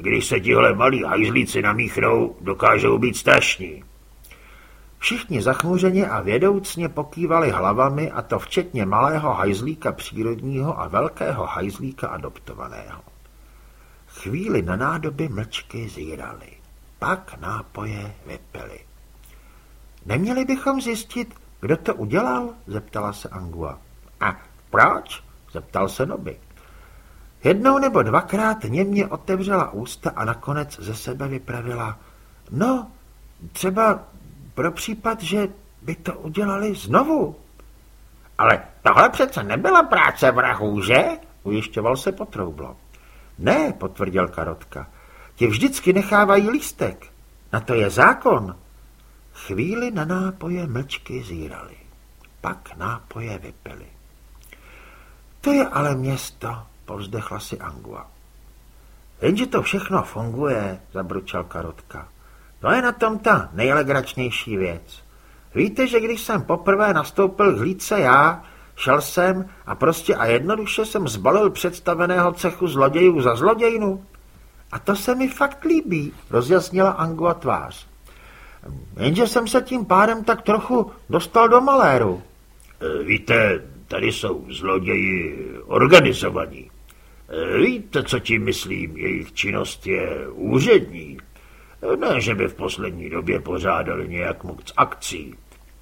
Když se tihle malí hajzlíci namíchnou, dokážou být strašní. Všichni zachmuřeně a vědoucně pokývali hlavami, a to včetně malého hajzlíka přírodního a velkého hajzlíka adoptovaného. Chvíli na nádoby mlčky zírali, pak nápoje vypili. Neměli bychom zjistit, kdo to udělal? zeptala se Angua. A proč? zeptal se Noby. Jednou nebo dvakrát němě otevřela ústa a nakonec ze sebe vypravila. No, třeba pro případ, že by to udělali znovu. Ale tohle přece nebyla práce vrahů, že? Ujišťoval se Potroublo. Ne, potvrdil Karotka. Ti vždycky nechávají lístek. Na to je zákon. Chvíli na nápoje mlčky zírali. Pak nápoje vypili. To je ale město, povzdechla si Angua. Jenže to všechno funguje, zabručal Karotka. To je na tom ta nejlegračnější věc. Víte, že když jsem poprvé nastoupil k hlídce já, šel jsem a prostě a jednoduše jsem zbalil představeného cechu zlodějů za zlodějnu. A to se mi fakt líbí, rozjasnila Angua tvář. Jenže jsem se tím pádem tak trochu dostal do maléru. E, víte, tady jsou zloději organizovaní. Víte, co tím myslím? Jejich činnost je úřední. Ne, že by v poslední době pořádali nějak moc akcí.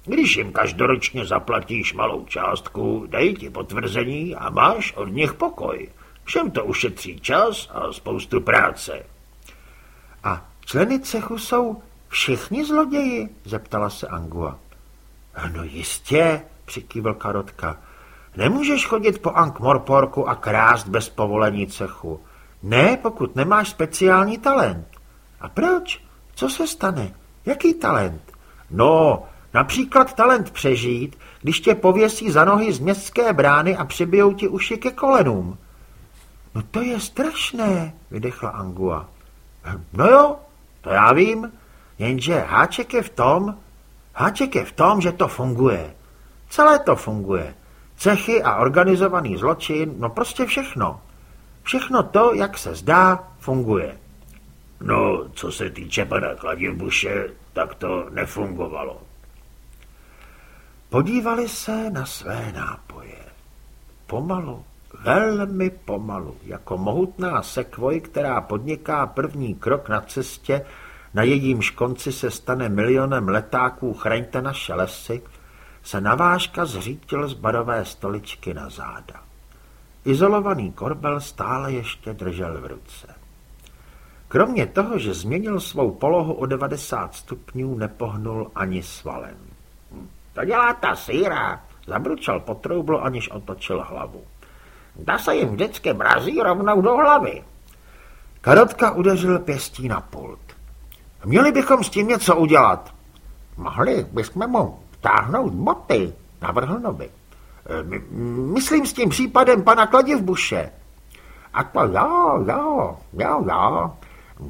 Když jim každoročně zaplatíš malou částku, dají ti potvrzení a máš od nich pokoj. Všem to ušetří čas a spoustu práce. A členy cechu jsou všichni zloději? zeptala se Angua. No jistě, přikývil Karotka. Nemůžeš chodit po Ankh-Morporku a krást bez povolení cechu. Ne, pokud nemáš speciální talent. A proč? Co se stane? Jaký talent? No, například talent přežít, když tě pověsí za nohy z městské brány a přibijou ti uši ke kolenům. No to je strašné, vydechla Angua. No jo, to já vím, jenže háček je v tom, háček je v tom, že to funguje. Celé to funguje. Cechy a organizovaný zločin, no prostě všechno. Všechno to, jak se zdá, funguje. No, co se týče pana Kladivbuše, tak to nefungovalo. Podívali se na své nápoje. Pomalu, velmi pomalu, jako mohutná sekvoj, která podniká první krok na cestě, na jejímž konci se stane milionem letáků chraňte naše lesy, se navážka zřítil z barové stoličky na záda. Izolovaný korbel stále ještě držel v ruce. Kromě toho, že změnil svou polohu o 90 stupňů, nepohnul ani svalem. To dělá ta síra, zabručel po troublu, aniž otočil hlavu. Ta se jim vždycky mrazí rovnou do hlavy. Karotka udeřil pěstí na pult. Měli bychom s tím něco udělat. Mohli bychom mu vtáhnout boty, navrhl Noby. Myslím s tím případem pana Kladivbuše. A to jo, jo, jo, jo.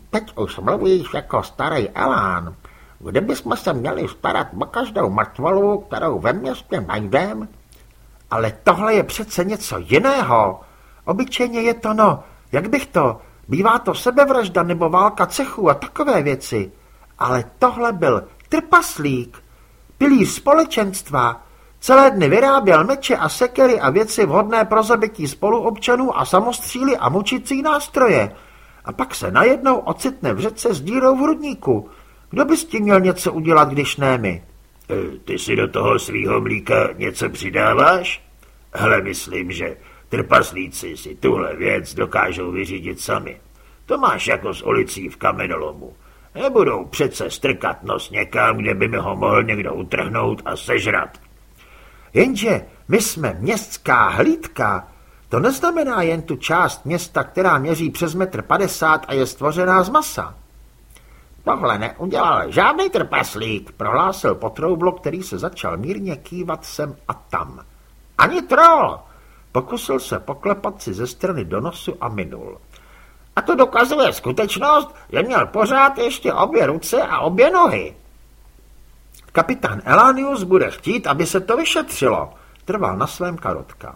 Teď už mluvíš jako starý Elán. Kde bychom se měli starat o každou mrtvolu, kterou ve městě najdem? Ale tohle je přece něco jiného. Obyčejně je to no, jak bych to, bývá to sebevražda nebo válka cechu a takové věci. Ale tohle byl trpaslík, pilíř společenstva, celé dny vyráběl meče a sekery a věci vhodné pro zabití spoluobčanů a samostříly a mučicí nástroje. A pak se najednou ocitne v řece s dírou v hrudníku. Kdo by s tím měl něco udělat, když ne my? Ty si do toho svýho mlíka něco přidáváš? Hele, myslím, že trpaslíci si tuhle věc dokážou vyřídit sami. To máš jako s ulicí v kamenolomu. Nebudou přece strkat nos někam, kde by mi ho mohl někdo utrhnout a sežrat. Jenže my jsme městská hlídka. To neznamená jen tu část města, která měří přes metr padesát a je stvořená z masa. Tohle neudělal žádný trpaslík, prohlásil potroublo, který se začal mírně kývat sem a tam. Ani troll! Pokusil se poklepat si ze strany do nosu a minul. A to dokazuje skutečnost, že měl pořád ještě obě ruce a obě nohy. Kapitán Elánius bude chtít, aby se to vyšetřilo, trval na svém karotka.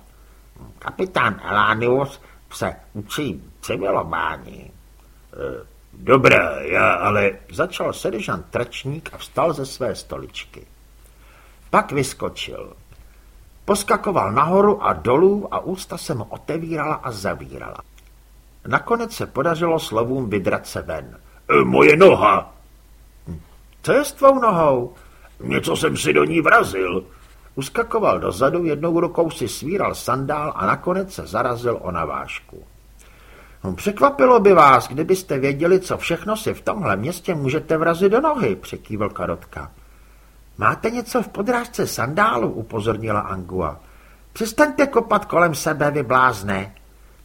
Kapitán Elánius se učí civilování. E, dobrá, já ale... Začal seržant Tračník a vstal ze své stoličky. Pak vyskočil. Poskakoval nahoru a dolů a ústa se mu otevírala a zavírala. Nakonec se podařilo slovům vydrat se ven. E, moje noha! Co je s tvou nohou? Něco jsem si do ní vrazil. Uskakoval dozadu, jednou rukou si svíral sandál a nakonec se zarazil o navážku. Hm, překvapilo by vás, kdybyste věděli, co všechno si v tomhle městě můžete vrazit do nohy, překývil Karotka. Máte něco v podrážce sandálu, upozornila Angua. Přestaňte kopat kolem sebe, vy blázne.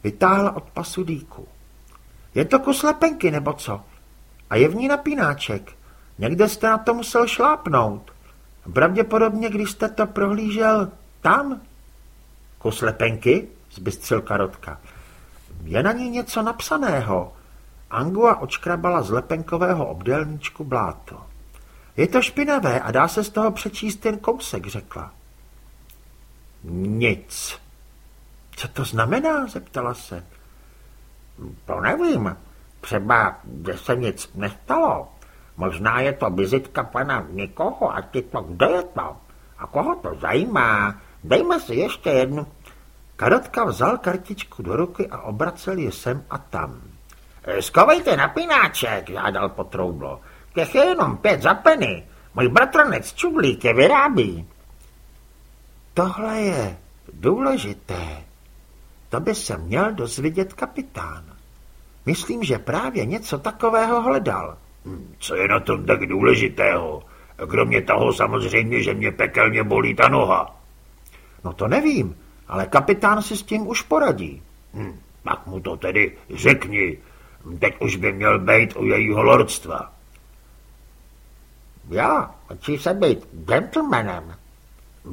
Vytáhla od pasu dýku. Je to kus lepenky, nebo co? A je v ní napínáček. Někde jste na to musel šlápnout. Pravděpodobně, když jste to prohlížel tam. Kus lepenky? Zbystřil Karotka. Je na ní něco napsaného. Angua očkrabala z lepenkového obdélníčku bláto. Je to špinavé a dá se z toho přečíst jen kousek, řekla. Nic. Co to znamená? zeptala se. To nevím. Třeba, že se nic nestalo. Možná je to vizitka pana někoho, a ty to, kdo je to? A koho to zajímá? Dejme si ještě jednu. Karotka vzal kartičku do ruky a obracel je sem a tam. Skovejte napínáček, žádal potroublo. Těch je jenom pět za peny. Můj bratranec Čudlík je vyrábí. Tohle je důležité. To by se měl dozvědět kapitán. Myslím, že právě něco takového hledal. Hm, co je na tom tak důležitého? Kromě toho samozřejmě, že mě pekelně bolí ta noha. No to nevím, ale kapitán si s tím už poradí. Hm, tak mu to tedy řekni. Teď už by měl být u jejího lordstva. Já, chci se být gentlemanem.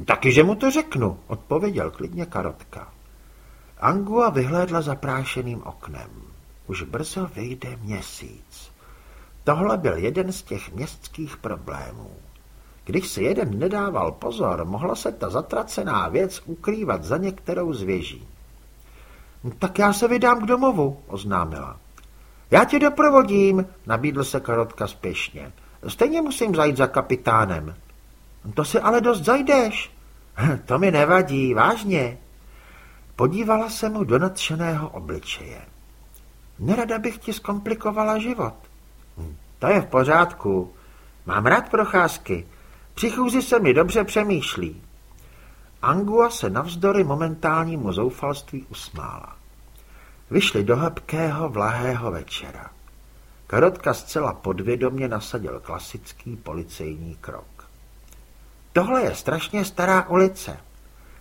Taky, že mu to řeknu, odpověděl klidně Karotka. Angua vyhlédla zaprášeným oknem. Už brzo vyjde měsíc. Tohle byl jeden z těch městských problémů. Když si jeden nedával pozor, mohla se ta zatracená věc ukrývat za některou z věží. Tak já se vydám k domovu, oznámila. Já tě doprovodím, nabídl se Karotka spěšně. Stejně musím zajít za kapitánem. To si ale dost zajdeš. To mi nevadí, vážně. Podívala se mu do nadšeného obličeje. Nerada bych ti zkomplikovala život. To je v pořádku. Mám rád procházky. Při chůzi se mi dobře přemýšlí. Angua se navzdory momentálnímu zoufalství usmála. Vyšli do hebkého vlahého večera. Karotka zcela podvědomě nasadil klasický policejní krok. Tohle je strašně stará ulice.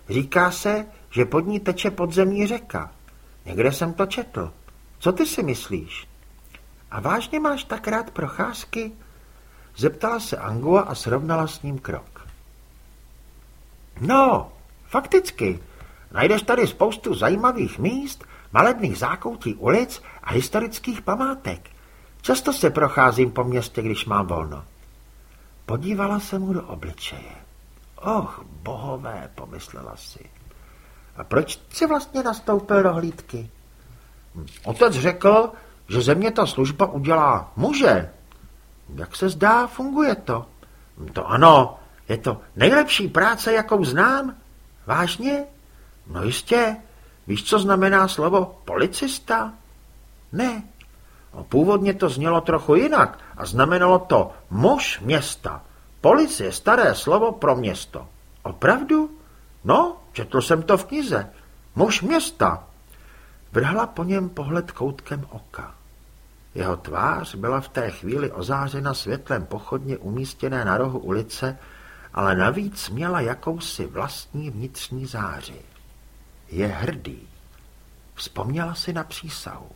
Říká se, že pod ní teče podzemní řeka. Někde jsem to četl. Co ty si myslíš? A vážně máš tak rád procházky? Zeptala se Angua a srovnala s ním krok. No, fakticky. Najdeš tady spoustu zajímavých míst, malebných zákoutí ulic a historických památek. Často se procházím po městě, když mám volno. Podívala se mu do obličeje. Och, bohové, pomyslela si. A proč si vlastně nastoupil do hlídky? Otec řekl, že země ta služba udělá muže. Jak se zdá, funguje to. To ano, je to nejlepší práce, jakou znám. Vážně? No jistě. Víš, co znamená slovo policista? Ne. No, původně to znělo trochu jinak a znamenalo to muž města. Policie staré slovo pro město. Opravdu? No, četl jsem to v knize. Muž města. Vrhla po něm pohled koutkem oka. Jeho tvář byla v té chvíli ozářena světlem pochodně umístěné na rohu ulice, ale navíc měla jakousi vlastní vnitřní záři. Je hrdý. Vzpomněla si na přísahu.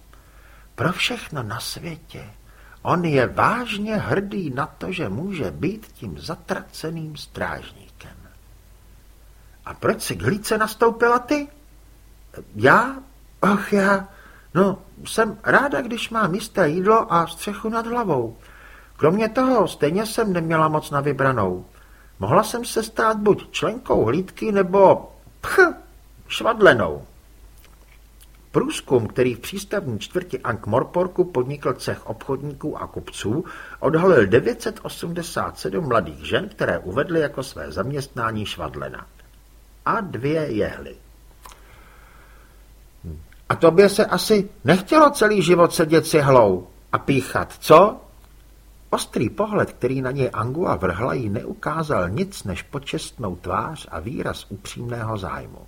Pro všechno na světě. On je vážně hrdý na to, že může být tím zatraceným strážníkem. A proč si k hlíce nastoupila ty? Já? Ach, já... No, jsem ráda, když mám jisté jídlo a střechu nad hlavou. Kromě toho stejně jsem neměla moc na vybranou. Mohla jsem se stát buď členkou hlídky nebo pch, švadlenou. Průzkum, který v přístavní čtvrti Ankh-Morporku podnikl cech obchodníků a kupců, odhalil 987 mladých žen, které uvedly jako své zaměstnání švadlena. A dvě jehly. A tobě se asi nechtělo celý život sedět si hlou a píchat, co? Ostrý pohled, který na něj Angua vrhla, jí neukázal nic než počestnou tvář a výraz upřímného zájmu.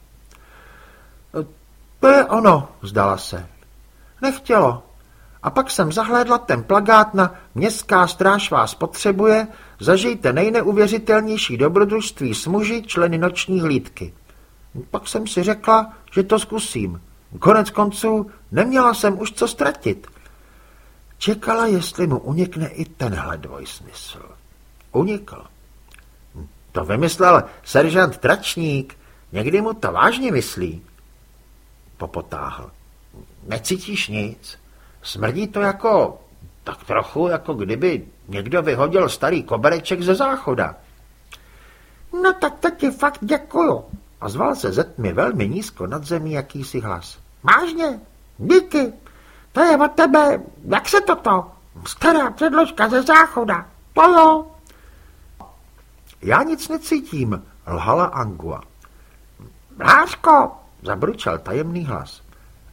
To je ono, zdala se. Nechtělo. A pak jsem zahlédla ten plagát na Městská stráž vás potřebuje, zažijte nejneuvěřitelnější dobrodružství s muži, členy noční hlídky. Pak jsem si řekla, že to zkusím. Konec konců neměla jsem už co ztratit. Čekala, jestli mu unikne i tenhle dvojsmysl. Unikl. To vymyslel seržant Tračník. Někdy mu to vážně myslí. Popotáhl. Necítíš nic? Smrdí to jako, tak trochu, jako kdyby někdo vyhodil starý kobereček ze záchoda. No tak to ti fakt děkuju. A zval se ze tmy velmi nízko nad zemí jakýsi hlas. Vážně? Díky. To je od tebe, jak se toto? Stará předložka ze záchoda. To jo. Já nic necítím, lhala Angua. Blářko, zabručel tajemný hlas.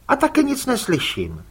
A taky nic neslyším.